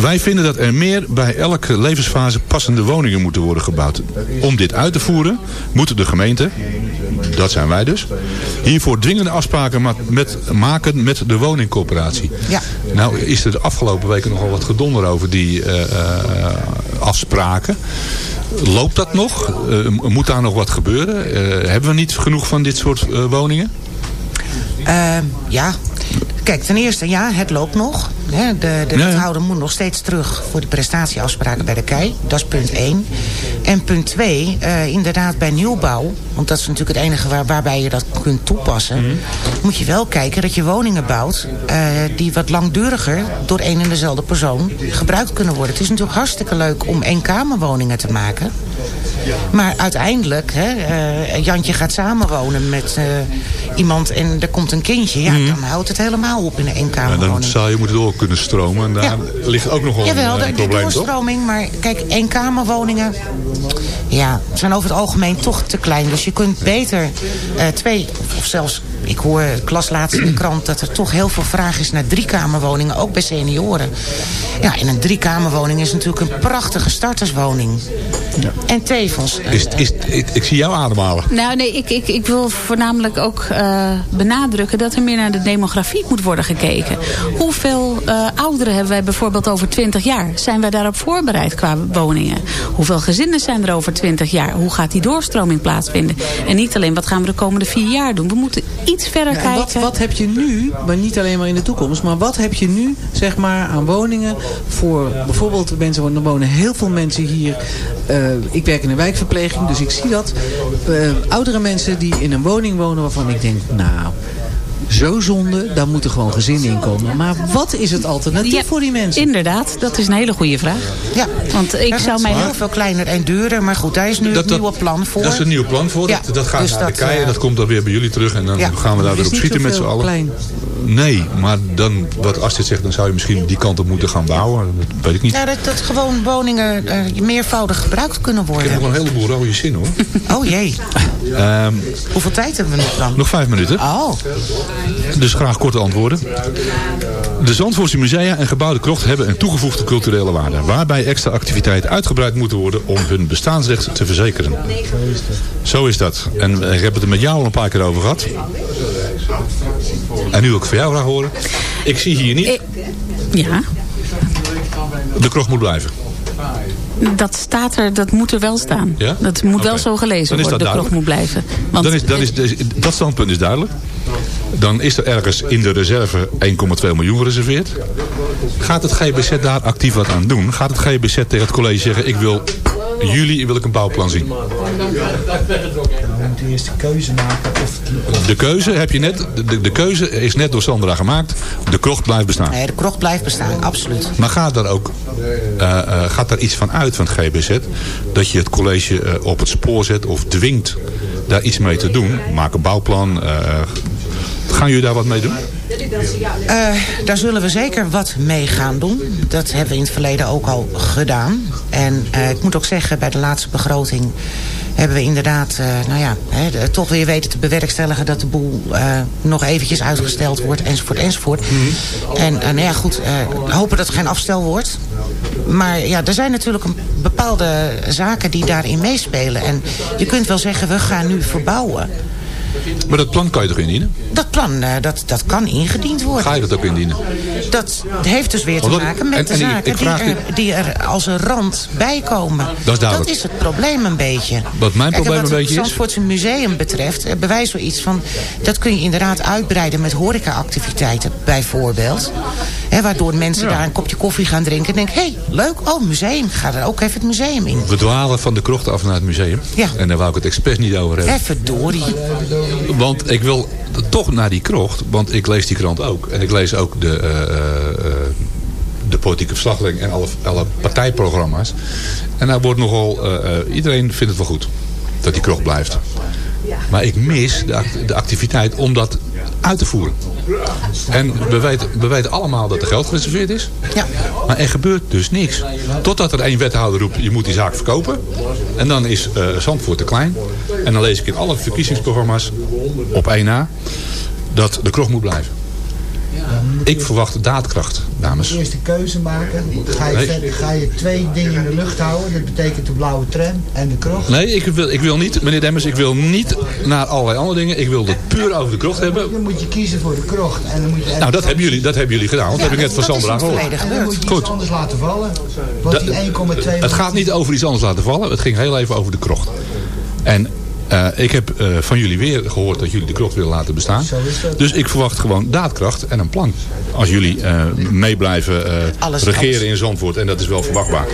Wij vinden dat er meer bij elke levensfase passende woningen moeten worden gebouwd. Om dit uit te voeren moet de gemeente, dat zijn wij dus, hiervoor dwingende afspraken ma- met, maken met de woningcorporatie. Ja. Nou is er de afgelopen weken nogal wat gedonder over die eh, eh, afspraken. Loopt dat nog? Eh, moet daar nog wat gebeuren? Hebben we niet genoeg van dit soort woningen? Eh, ja, Kijk, ten eerste, ja, het loopt nog. De de wethouder moet nog steeds terug voor de prestatieafspraken bij de KEI. Dat is punt 1. En punt 2, inderdaad bij nieuwbouw... want dat is natuurlijk het enige waar, waarbij je dat kunt toepassen... Mhm. moet je wel kijken dat je woningen bouwt... eh, die wat langduriger door één en dezelfde persoon gebruikt kunnen worden. Het is natuurlijk hartstikke leuk om eenkamerwoningen te maken... Maar uiteindelijk, hè, eh, Jantje gaat samenwonen met eh, iemand en er komt een kindje. Ja, dan houdt het helemaal op in een Mhm. Ja, eenkamerwoning. dan zou je moeten door kunnen stromen. En daar ligt ook nog wel Jawel, een, de, eh, de probleem, toch? doorstroming. Maar kijk, eenkamerwoningen ja, zijn over het algemeen toch te klein. Dus je kunt beter eh, twee, of zelfs... Ik hoor, ik las laatst in de krant dat er toch heel veel vraag is naar driekamerwoningen, ook bij senioren. Ja, en een driekamerwoning is natuurlijk een prachtige starterswoning. En tevens... Is, is, ik, ik zie jou ademhalen. Nou nee, ik, ik, ik wil voornamelijk ook eh, benadrukken dat er meer naar de demografie moet worden gekeken. Hoeveel eh, ouderen hebben wij bijvoorbeeld over 20 jaar? Zijn wij daarop voorbereid qua woningen? Hoeveel gezinnen zijn er over 20 jaar? Hoe gaat die doorstroming plaatsvinden? En niet alleen wat gaan we de komende vier jaar doen. We moeten iets verder Ja, kijken. wat, wat heb je nu, maar niet alleen maar in de toekomst, maar wat heb je nu zeg maar aan woningen voor bijvoorbeeld mensen, er wonen heel veel mensen hier. eh, ik werk in een wijkverpleging, dus ik zie dat. eh, oudere mensen die in een woning wonen waarvan ik denk, nou, zo zonde, daar moeten gewoon gezinnen in komen. Maar wat is het alternatief Ja, voor die mensen? Inderdaad, dat is een hele goede vraag. Ja, Want ik zou is mij... heel veel kleiner en duurder. Maar goed, daar is nu Dat- het dat- nieuwe plan voor. Dat is een nieuw plan voor. Ja, dat, dat gaat dus naar de kei en eh, dat komt dan weer bij jullie terug. En dan Ja. gaan we daar Er weer op schieten met z'n allen. klein. Nee, maar dan, wat Astrid zegt, dan zou je misschien die kant op moeten gaan bouwen. Dat weet ik niet. Ja, dat, dat gewoon woningen eh, meervoudig gebruikt kunnen Ik heb worden. nog een heleboel rode zin hoor. Oh jee, Ehm, hoeveel tijd hebben we nog dan? nog vijf minuten. Oh, Dus graag korte antwoorden. De Zandvoortse musea en gebouwde krocht hebben een toegevoegde culturele waarde. Waarbij extra activiteiten uitgebreid moeten worden om hun bestaansrecht te verzekeren. Zo is dat. En ik heb het er met jou al een paar keer over gehad. En nu ik van jou graag horen. Ik zie hier niet. Ja, De krocht moet blijven. dat staat er, dat moet er wel staan. Ja? Dat moet wel zo gelezen worden. dat De klok moet blijven. Want Dan is, dan is, dat standpunt is duidelijk. Dan is er ergens in de reserve 1,2 miljoen gereserveerd. Gaat het GBZ daar actief wat aan doen? Gaat het GBZ tegen het college zeggen... ik wil juli wil ik een bouwplan zien? Eerst de keuze maken of De keuze heb je net... De, de keuze is net door Sandra gemaakt. De krocht blijft bestaan. nee, de krocht blijft bestaan, absoluut. Maar gaat daar ook eh, eh, gaat daar iets van uit van het GBZ? Dat je het college eh, op het spoor zet of dwingt daar iets mee te doen? Maak een bouwplan. Gaan jullie daar wat mee doen? Eh, daar zullen we zeker wat mee gaan doen. Dat hebben we in het verleden ook al gedaan. En eh, ik moet ook zeggen, bij de laatste begroting hebben we inderdaad, eh, nou ja, hè, toch weer weten te bewerkstelligen dat de boel nog eventjes uitgesteld wordt, enzovoort, enzovoort. En eh, nou ja, goed, hopen dat er geen afstel wordt. Maar ja, er zijn natuurlijk een bepaalde zaken die daarin meespelen. En je kunt wel zeggen, we gaan nu verbouwen. Maar dat plan kan je toch indienen? Dat plan, eh, dat, dat kan ingediend worden. Ga je dat ook indienen? Dat heeft dus weer te dat- maken met en- de en zaken ik die, er, die er als een rand bij komen. Dat is. Dat is het probleem een beetje. Wat mijn Kijk, probleem en een beetje is- Wat het Zandvoortse museum betreft, eh, hebben wij zoiets van... dat kun je inderdaad uitbreiden met horecaactiviteiten bijvoorbeeld. Waardoor mensen daar een kopje koffie gaan drinken... en denken, hé, hey, leuk, oh, museum, ga er ook even het museum in. We dwalen van de krocht af naar het museum. Ja. En daar wou ik het expres niet over hebben. Even verdorie. Want ik wil toch naar die krocht. Want ik lees die krant ook. En ik lees ook de, eh, eh, eh, de politieke verslaglegging en alle, alle partijprogramma's. En daar wordt nogal... iedereen vindt het wel goed. Dat die krocht blijft. Maar ik mis de, act- de activiteit om dat uit te voeren. En we weten, we weten allemaal dat er geld gereserveerd is. Ja. Maar er gebeurt dus niks. Totdat er één wethouder roept, je moet die zaak verkopen. En dan is eh Zandvoort te klein. En dan lees ik in alle verkiezingsprogramma's op 1 na dat de kroeg moet blijven. Ik verwacht daadkracht, dames. eerst de keuze maken. Ga je, Nee. verder, ga je twee dingen in de lucht houden. Dat betekent de blauwe tram en de krocht. Nee, ik wil, ik wil niet, meneer Demmers, ik wil niet naar allerlei andere dingen. Ik wil het puur over de krocht hebben. Dan moet je kiezen voor de krocht. En dan moet je, Nou, dat hebben jullie, dat hebben jullie gedaan. Want dat heb ik net van dat is Sandra gehoord. verleden en dan moet je Goed. iets anders laten vallen. Want die 1,2 Het gaat niet over iets anders laten vallen. Het ging heel even over de krocht. En Eh, ik heb eh, van jullie weer gehoord dat jullie de krocht willen laten bestaan. Dus ik verwacht gewoon daadkracht en een plan. Als jullie uh, mee blijven regeren in Zandvoort. En dat is wel verwachtbaar.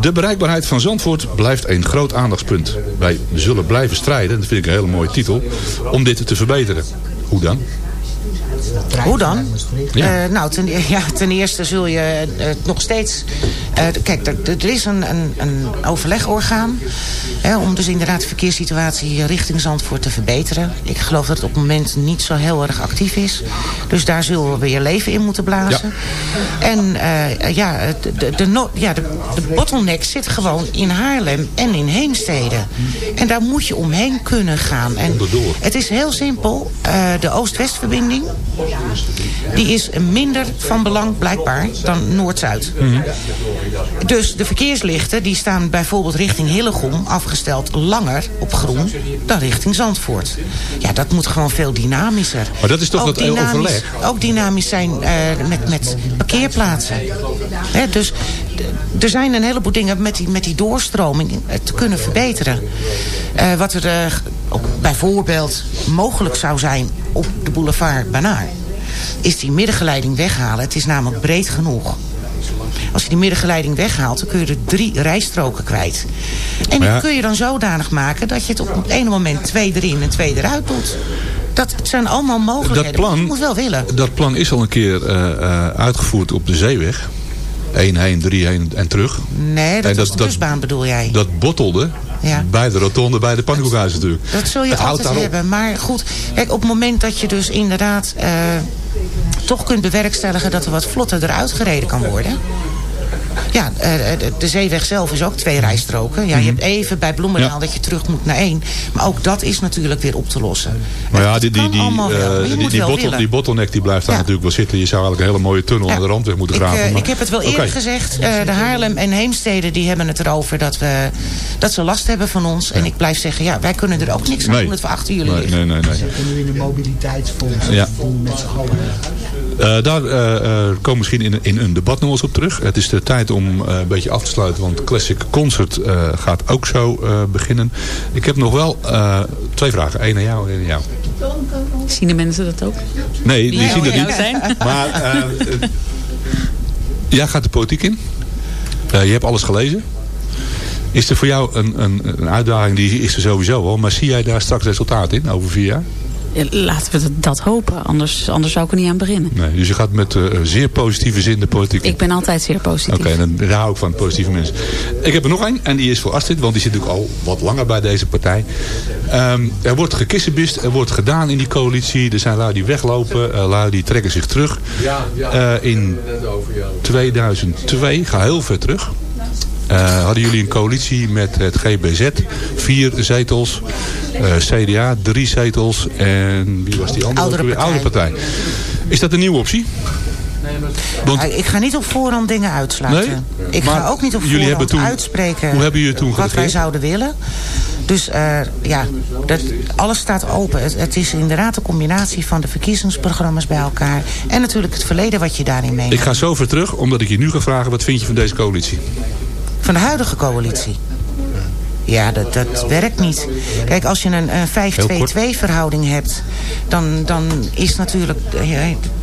de bereikbaarheid van Zandvoort blijft een groot aandachtspunt. Wij zullen blijven strijden, dat vind ik een hele mooie titel, om dit te verbeteren. Hoe dan? Hoe dan? Ja. Uh, nou, ten, ja, ten eerste zul je uh, nog steeds... Uh, kijk, er, er, is een, een, een overlegorgaan... om dus inderdaad de verkeerssituatie richting Zandvoort te verbeteren. Ik geloof dat het op het moment niet zo heel erg actief is. Dus daar zullen we weer leven in moeten blazen. Ja. En ja, de, de, ja de, de bottleneck zit gewoon in Haarlem en in Heemstede. En daar moet je omheen kunnen gaan. En het is heel simpel. de Oost-West-verbinding die is minder van belang blijkbaar dan Noord-Zuid. Dus de verkeerslichten die staan bijvoorbeeld richting Hillegom afgesteld langer op groen dan richting Zandvoort. Ja, dat moet gewoon veel dynamischer. Maar dat is toch ook dat overleg? Ook dynamisch zijn uh, met, met parkeerplaatsen. Hè, dus er zijn een heleboel dingen met die, met die doorstroming te kunnen verbeteren. Uh, wat er uh, ook bijvoorbeeld mogelijk zou zijn op de boulevard Banaar... is die middengeleiding weghalen. Het is namelijk breed genoeg. Als je die middengeleiding weghaalt, dan kun je er drie rijstroken kwijt. En die kun je dan zodanig maken dat je het op het ene moment twee erin en twee eruit doet. Dat zijn allemaal mogelijkheden. Dat plan, je moet wel willen. Dat plan is al een keer uh, uh, uitgevoerd op de zeeweg. 1 heen, 3 heen en terug. Nee, dat, was de busbaan bedoel jij. Dat bottelde ja. bij de rotonde, bij de pannenkoekhuis natuurlijk. Dat zul je altijd hebben. Maar goed, kijk, op het moment dat je dus inderdaad... Uh, toch kunt bewerkstelligen dat er wat vlotter eruit gereden kan worden... Ja, eh, de zeeweg zelf is ook twee rijstroken. Ja, je mhm. hebt even bij Bloemendaal dat je terug moet naar één. Maar ook dat is natuurlijk weer op te lossen. Maar ja, die, die, die, uh, die, die, bottle, die bottleneck die blijft daar natuurlijk wel zitten. Je zou eigenlijk een hele mooie tunnel aan de randweg moeten graven. Ik, uh, ik heb het wel eerder gezegd. de Haarlem en Heemstede die hebben het erover dat, we, dat ze last hebben van ons. En ik blijf zeggen, ja, wij kunnen er ook niks aan doen. Het we achter jullie nee, liggen. Nee, nee, nee. Nu in de mobiliteitsfonds. Ja. Met z'n allen. Daar komen misschien in, in een debat nog eens op terug. Het is de tijd om uh, een beetje af te sluiten. Want Classic Concert uh, gaat ook zo uh, beginnen. Ik heb nog wel twee vragen. Eén naar jou en één naar jou. Zien de mensen dat ook? Nee, die, zien dat niet. Zijn? Maar jij gaat de politiek in. je hebt alles gelezen. Is er voor jou een, een, een uitdaging, die is er sowieso wel. Maar zie jij daar straks resultaat in over vier jaar? Laten we dat hopen, anders, anders zou ik er niet aan beginnen. Nee, dus je gaat met uh, zeer positieve zin de politiek Ik ben altijd zeer positief. Oké, okay, dan hou ik van positieve mensen. Ik heb er nog één en die is voor Astrid, want die zit natuurlijk al wat langer bij deze partij. Um, er wordt gekissenbist, er wordt gedaan in die coalitie. Er zijn lui die weglopen, uh, lui die trekken zich terug. Uh, in 2002, ga heel ver terug. Uh, hadden jullie een coalitie met het GBZ. Vier zetels. Uh, CDA, drie zetels. En wie was die andere? Oudere partij. Oudere partij. Is dat een nieuwe optie? Want, ik ga niet op voorhand dingen uitsluiten. Nee? Ik ga ook niet op voorhand toen, uitspreken hoe hebben jullie toen wat wij zouden willen. Dus uh, ja, dat, alles staat open. Het, het, is inderdaad een combinatie van de verkiezingsprogramma's bij elkaar. En natuurlijk het verleden wat je daarin meeneemt. Ik ga zo ver terug, omdat ik je nu ga vragen... wat vind je van deze coalitie? Van de huidige coalitie. Ja, dat, dat werkt niet. Kijk, als je een, een 5-2-2 verhouding hebt... Dan, dan is natuurlijk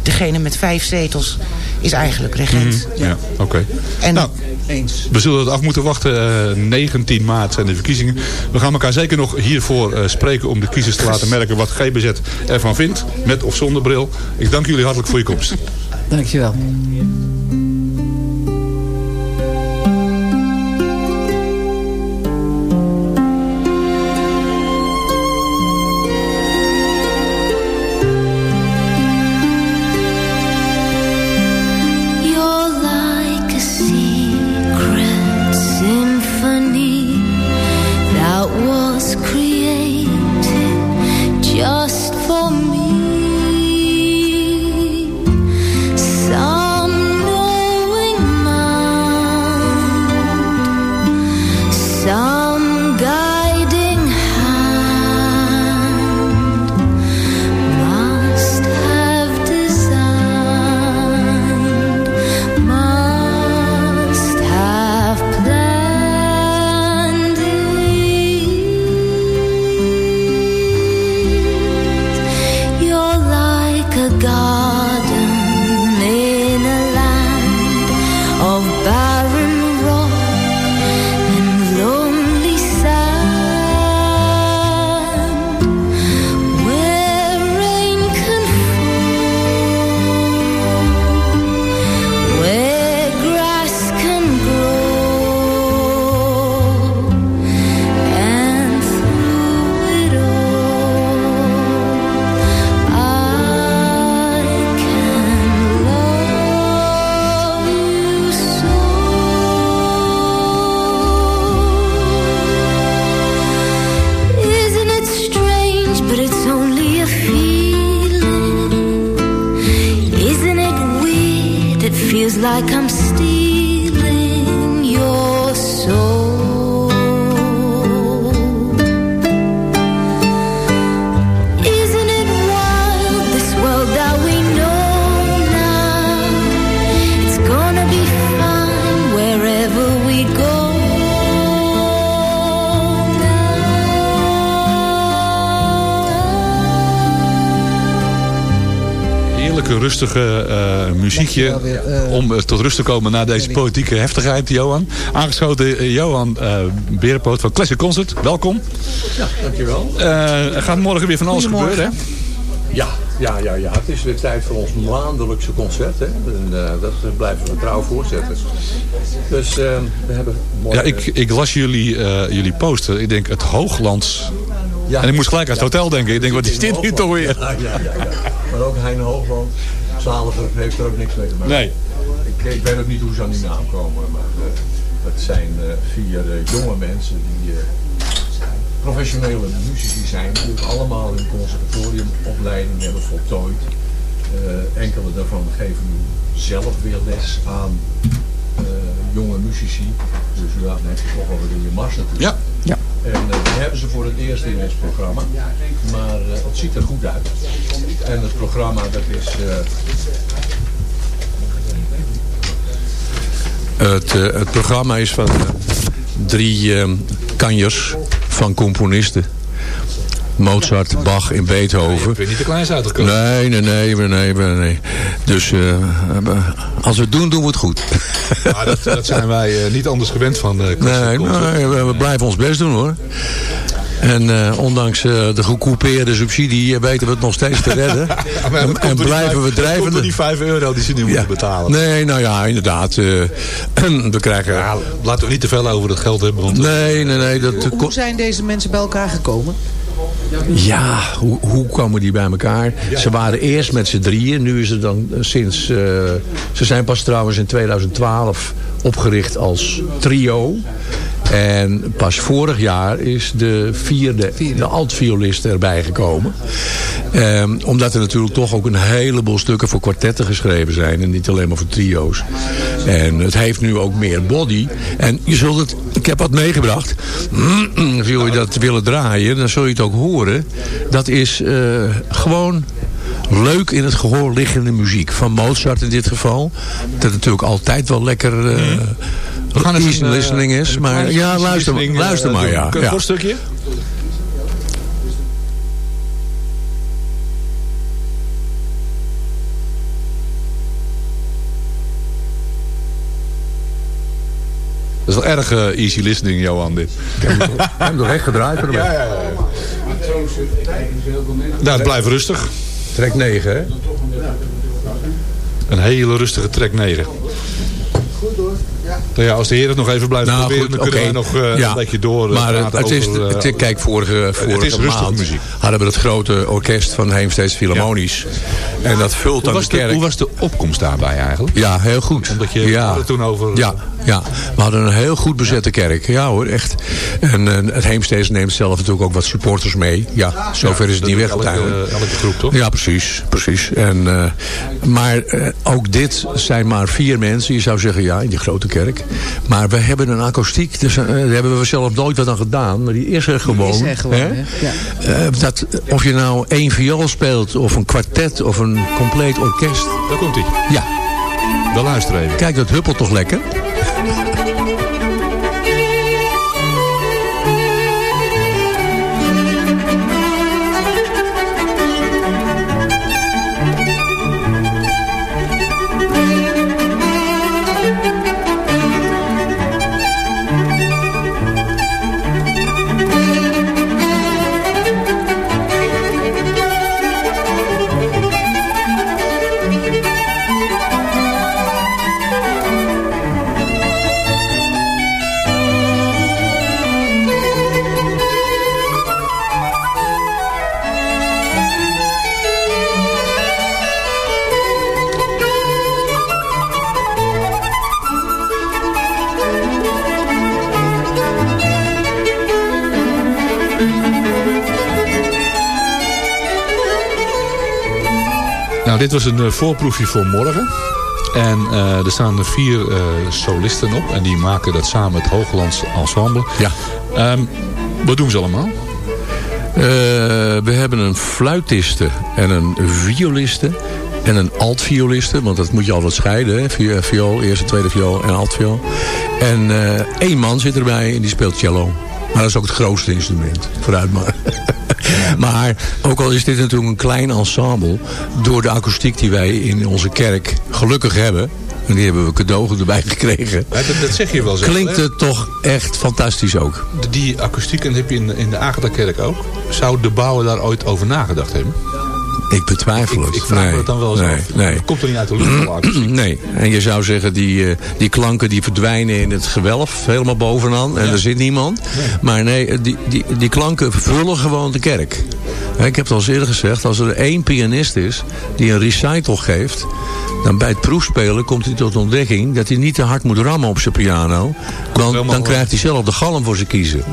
degene met vijf zetels is eigenlijk regent. Mhm, ja, oké. Okay. Nou, eens. we zullen het af moeten wachten. Uh, eh, 19 maart zijn de verkiezingen. We gaan elkaar zeker nog hiervoor uh, spreken... om de kiezers te laten merken wat GBZ ervan vindt. Met of zonder bril. Ik dank jullie hartelijk voor je komst. Dankjewel. Muziekje. Dankjewel weer, eh. om eh, tot rust te komen na deze politieke heftigheid, Johan. Aangeschoten eh, Johan eh Berenpoot van Classic Concert. Welkom. Ja, dankjewel. Eh, er gaat morgen weer van alles gebeuren, hè? Ja, ja, ja, ja. Het is weer tijd voor ons maandelijkse concert. Hè. En, eh, dat blijven we trouw voortzetten. Dus eh, we hebben morgen... Ja, ik, ik las jullie, eh, jullie poster. Ik denk het Hooglands. Ja. En ik moest gelijk aan het Ja. hotel denken. Ik denk, wat is dit nu toch weer? Ja, ja, ja, ja. Maar ook Hein Hoogland. Zaliger heeft er ook niks mee te maken. Nee. Ik, ik weet ook niet hoe ze aan die naam komen. Maar eh, het zijn eh, vier eh, jonge mensen die eh, professionele muzici zijn. Die allemaal een conservatoriumopleiding hebben voltooid. Eh, enkele daarvan geven nu zelf weer les aan eh, jonge muzici. Dus ja, dan heb je toch wel weer je mars natuurlijk. Ja. Ja. En eh, die hebben ze voor het eerst in ons programma. Maar eh, het ziet er goed uit. En het programma dat is... eh, Het, het programma is van drie kanjers van componisten. Mozart, Bach en Beethoven. Ik ben niet de kleinste uitgekomen. Nee, nee, nee, nee, nee, nee, nee. Dus eh, eh, als we het doen, doen we het goed. Maar dat, dat zijn wij eh, niet anders gewend van eh Nee, Concert. nee, we, we blijven ons best doen hoor. En eh, ondanks eh, de gecoupeerde subsidie weten we het nog steeds te redden. Ja, maar en blijven we drijven. door die 5 euro die ze nu moeten betalen. Nee, nou ja, inderdaad. eh, we krijgen... Ja, laten we niet te veel over dat geld hebben. Want Nee, nee, nee. Dat, Hoe, hoe zijn deze mensen bij elkaar gekomen? Ja, hoe, hoe komen die bij elkaar? Ze waren eerst met z'n drieën. Nu is het dan eh, sinds... eh, ze zijn pas trouwens in 2012 opgericht als trio. En pas vorig jaar is de vierde, de altviolist erbij gekomen. Ehm, omdat er natuurlijk toch ook een heleboel stukken voor kwartetten geschreven zijn. En niet alleen maar voor trio's. En het heeft nu ook meer body. En je zult het... Ik heb wat meegebracht. Als jullie dat willen draaien, dan zul je het ook horen. Dat is eh, gewoon leuk in het gehoor liggende muziek. Van Mozart in dit geval. Dat natuurlijk altijd wel lekker... eh We gaan eens easy een, eh, listening is. een Maar ja, luister, listening, eh, luister maar. Ja, Een kort stukje? Dat is wel erg eh, easy listening, Johan, dit. Ik heb hem nog echt gedraaid. Ja, ja, ja. Nou, het blijft rustig. Trek 9, hè? Een hele rustige trek 9. Nou ja, als de heer het nog even blijft Nou, proberen, goed, dan kunnen wij nog eh, Ja, een beetje door. eh, Maar het, is, eh, het is- kijk, vorige, vorige maand muziek. hadden we het grote orkest van Heemsteeds Philharmonisch. En dat vult hoe, dan was de de, kerk. hoe was de opkomst daarbij eigenlijk? Ja, heel goed. Omdat je ja. het toen over... Ja, ja, we hadden een heel goed bezette kerk. Ja hoor, echt. En eh, het Heemsteeds neemt zelf natuurlijk ook wat supporters mee. Ja, zover is het niet weg elke, uiteindelijk. elke groep, toch? Ja, precies. precies. En, eh, maar eh, ook dit zijn maar vier mensen. Je zou zeggen, ja, in die grote kerk. Maar we hebben een akoestiek. Dus, eh, daar hebben we zelf nooit wat aan gedaan. Maar die is er gewoon. is er gewoon, hè? hè? Ja. Eh, dat, of je nou één viool speelt, of een kwartet, of een compleet orkest. Daar komt hij. Ja. Dan luister even. Kijk, dat huppelt toch lekker? Dit was een eh, voorproefje voor morgen. En eh, er staan er vier eh, solisten op. En die maken dat samen het Hooglands Ensemble. Ja. Ehm, wat doen ze allemaal? We hebben een fluitiste en een violiste en een altvioliste. Want dat moet je altijd scheiden. Hè? Vi- Viool, eerste, tweede viool en altviool. En één man zit erbij en die speelt cello. Maar dat is ook het grootste instrument. Vooruit maar. maar ook al is dit natuurlijk een klein ensemble... door de akoestiek die wij in onze kerk gelukkig hebben... en die hebben we cadeau erbij gekregen... Ja, dat, dat zeg je wel zo. klinkt hè? het toch echt fantastisch ook. Die akoestiek, en heb je in, in de Agatha-kerk ook. Zou de bouwer daar ooit over nagedacht hebben? Ik betwijfel Ik, het. ik vraag me Nee, dat dan wel eens nee, af. Nee. Dat komt er niet uit de lucht. Nee, en je zou zeggen, die, eh, die klanken die verdwijnen in het gewelf, helemaal bovenaan, en er zit niemand. Maar nee, die, die, die klanken vullen gewoon de kerk. Ik heb het al eens eerder gezegd, als er één pianist is die een recital geeft, dan bij het proefspelen komt hij tot ontdekking dat hij niet te hard moet rammen op zijn piano. Dan, helemaal dan krijgt hij zelf de galm voor zijn kiezen.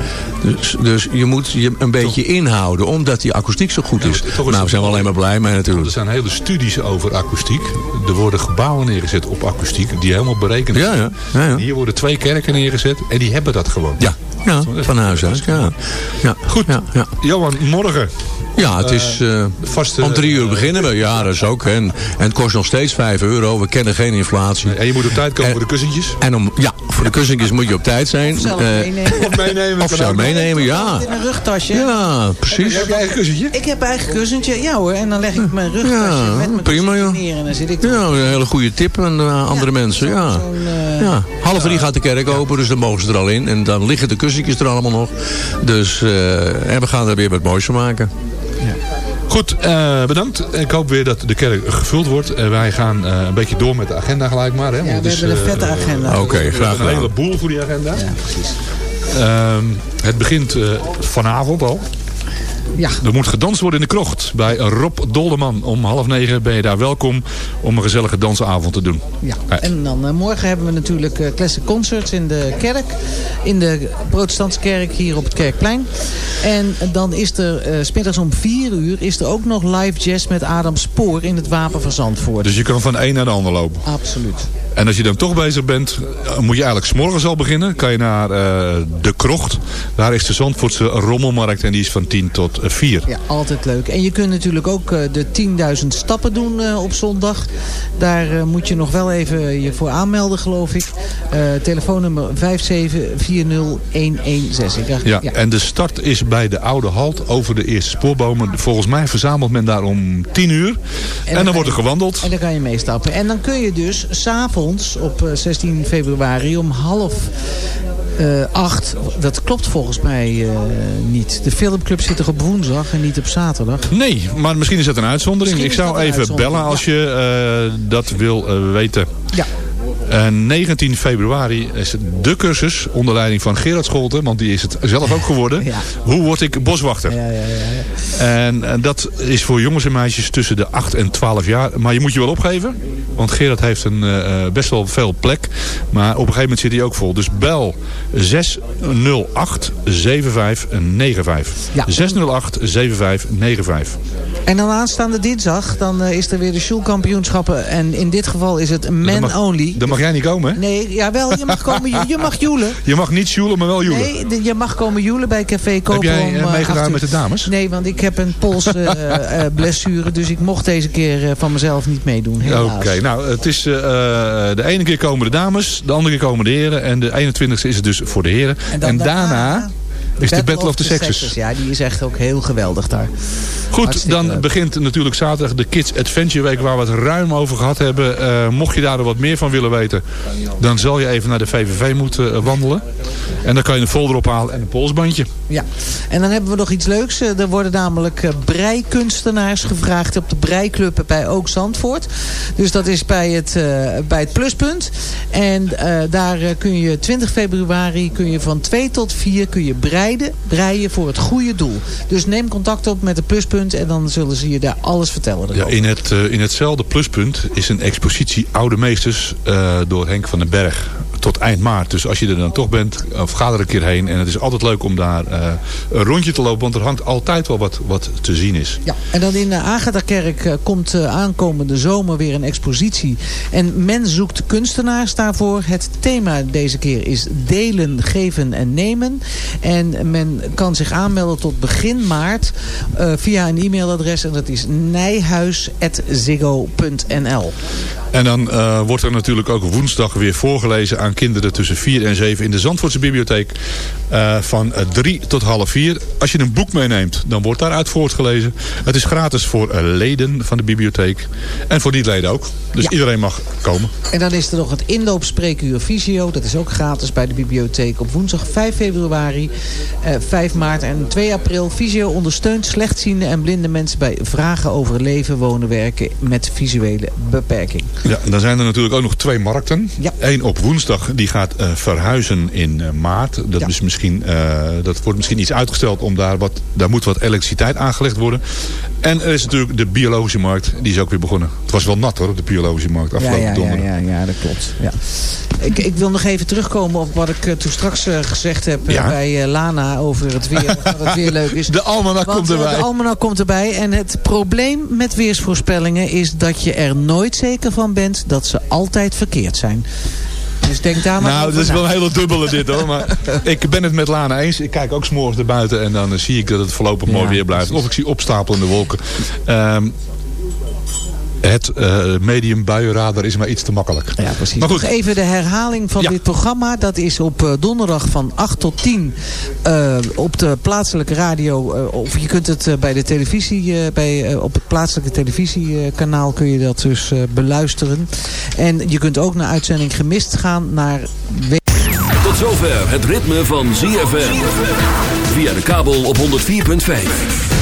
Dus, dus je moet je een beetje inhouden, omdat die akoestiek zo goed is. Nou, we zijn we alleen maar blij mee natuurlijk. Er zijn hele studies over akoestiek. Er worden gebouwen neergezet op akoestiek die helemaal berekend zijn. ja, ja, ja. Hier worden twee kerken neergezet en die hebben dat gewoon. Ja, ja van huis uit. Ja. Ja. Goed. Johan, morgen. Ja, het is eh, vaste, om drie uur eh, beginnen we. Ja, dat is ook. En, en het kost nog steeds 5 euro. We kennen geen inflatie. En je moet op tijd komen voor de kussentjes. En om, ja, voor de kussentjes moet je op tijd zijn. zelf Eh, meenemen. Of meenemen. of zelf meenemen, ja. In een rugtasje. Ja, precies. Heb jij eigen kussentje? Ik heb eigen kussentje. Ja hoor. En dan leg ik mijn rugtasje Ja, met mijn prima, kussentje joh. neer. En dan zit ik Ja, een hele goede tip aan eh, andere mensen. Ja. zo'n, eh, ja. Half drie gaat de kerk open, dus dan mogen ze er al in. En dan liggen de kussentjes er allemaal nog. Dus eh, en we gaan er weer wat moois van maken. Goed, eh, bedankt. Ik hoop weer dat de kerk gevuld wordt. Eh, wij gaan eh, een beetje door met de agenda gelijk maar. Hè, Ja, want we is, hebben een vette agenda. Oké, We graag hebben een gedaan. heleboel voor die agenda. Ja, precies. Ehm, het begint eh, vanavond al. Ja. Er moet gedanst worden in de krocht. Bij Rob Dolderman. Om half negen ben je daar welkom om een gezellige dansavond te doen. Ja, en dan eh, morgen hebben we natuurlijk eh, classic concerts in de kerk. In de protestantse kerk hier op het Kerkplein. En dan is er, s smiddags om vier uur, is er ook nog live jazz met Adam Spoor in het Wapen van Zandvoort. Dus je kan van de een naar de ander lopen. Absoluut. En als je dan toch bezig bent, moet je eigenlijk s'morgens al beginnen. Kan je naar de krocht. Daar is de Zandvoortse rommelmarkt en die is van 10 tot eh, 4. Ja, altijd leuk. En je kunt natuurlijk ook eh, de 10.000 stappen doen eh, op zondag. Daar eh, moet je nog wel even je voor aanmelden, geloof ik. Eh, telefoonnummer 5740116. Ik dacht- Ja, en de start is bij de oude halt over de eerste spoorbomen. Volgens mij verzamelt men daar om 10 uur. En, dan, kan wordt er gewandeld. En dan kan je meestappen. En dan kun je dus s'avonds op eh, 16 februari om half eh, acht... Dat klopt volgens mij eh, niet. De filmclub zit er op woensdag en niet op zaterdag. Nee, maar misschien is dat een uitzondering. Misschien Ik zou even bellen als je eh, dat wil weten. Ja. Eh, 19 februari is het de cursus onder leiding van Gerard Scholten. Want die is het zelf ook geworden. Ja. Hoe word ik boswachter? Ja, ja, ja, ja. En, en dat is voor jongens en meisjes tussen de 8 en 12 jaar. Maar je moet je wel opgeven. Want Gerard heeft een, eh, eh, best wel veel plek. Maar op een gegeven moment zit hij ook vol. Dus bel 608 7595. Ja. 608 7595. En dan aanstaande dinsdag, dan eh, is er weer de Sjoelkampioenschappen. En in dit geval is het mag- only. Dan mag jij niet komen, hè? Nee, jawel, je mag komen. Je, je mag joelen. Je mag niet joelen, maar wel joelen. Nee, de- je mag komen joelen bij Café Koper. jij, om, eh, eh, meegedaan met de dames? Nee, want ik heb een polsblessure. blessure, dus ik mocht deze keer van mezelf niet meedoen. Oké, nou, het is, de ene keer komen de dames, de andere keer komen de heren. En de 21ste is het dus voor de heren. En, daarna is de Battle of the Sexes. Ja, die is echt ook heel geweldig daar. Goed, Hartstikke dan leuk. begint natuurlijk zaterdag de Kids Adventure Week waar we het ruim over gehad hebben. Eh, mocht je daar er wat meer van willen weten, dan zal je even naar de VVV moeten eh, wandelen. En dan kan je een folder ophalen en een polsbandje. Ja, en dan hebben we nog iets leuks. Eh, Er worden namelijk breikunstenaars gevraagd op de breiklub bij Ook Zandvoort. Dus dat is bij het, bij het pluspunt. En daar kun je 20 februari kun je van 2 tot 4 kun je breiden, breien voor het goede doel. Dus neem contact op met het pluspunt en dan zullen ze je daar alles vertellen. Ja, in, het, eh, in hetzelfde pluspunt is een expositie Oude Meesters eh, door Henk van den Berg. Tot eind maart. Dus als je er dan toch bent, of ga er een keer heen. En het is altijd leuk om daar eh, een rondje te lopen. Want er hangt altijd wel wat, wat te zien is. Ja, en dan in de Agatha-kerk eh, komt uh, aankomende zomer weer een expositie. En men zoekt kunstenaars daarvoor. Het thema deze keer is delen, geven en nemen. En men kan zich aanmelden tot begin maart via een e-mailadres. En dat is nijhuis.ziggo.nl En dan uh, wordt er natuurlijk ook woensdag weer voorgelezen aan kinderen tussen 4 en 7 in de Zandvoortse bibliotheek. Uh, van 3 tot half 4. Als je een boek meeneemt, dan wordt daaruit voortgelezen. Het is gratis voor leden van de bibliotheek. En voor niet-leden ook. Dus ja. iedereen mag komen. En dan is er nog het inloopspreekuur Visio. Dat is ook gratis bij de bibliotheek op woensdag 5 februari, uh, 5 maart en 2 april. Visio ondersteunt slechtziende en blinde mensen bij vragen over leven, wonen, werken met visuele beperking. Ja, dan zijn er natuurlijk ook nog twee markten. Ja. Eén op woensdag, die gaat uh, verhuizen in uh, maart. Dat, ja. is misschien, uh, dat wordt misschien iets uitgesteld, om daar, wat, daar moet wat elektriciteit aangelegd worden. En er is natuurlijk de biologische markt, die is ook weer begonnen. Het was wel nat hoor, op de biologische markt, afgelopen ja, ja, donderdag. Ja, ja, ja, dat klopt. Ja. Ik, ik wil nog even terugkomen op wat ik toen straks gezegd heb bij Lana over het weer, dat het weer leuk is. De almanak Want, komt erbij. De almanak komt erbij. En het probleem met weersvoorspellingen is dat je er nooit zeker van bent dat ze altijd verkeerd zijn. Dus denk daar maar Nou, dat is wel een hele dubbele dit hoor. Maar ik ben het met Lana eens. Ik kijk ook s'morgens naar buiten en dan uh, zie ik dat het voorlopig mooi weer blijft. Of ik zie opstapelende wolken. Um, het uh, medium buienradar is maar iets te makkelijk. Ja, precies. Maar goed. Nog even de herhaling van ja. dit programma. Dat is op uh, donderdag van 8 tot 10 uh, op de plaatselijke radio. of je kunt het bij de televisie, bij, op het plaatselijke televisiekanaal kun je dat dus beluisteren. En je kunt ook naar uitzending gemist gaan naar... Tot zover het ritme van ZFM. Via de kabel op 104.5.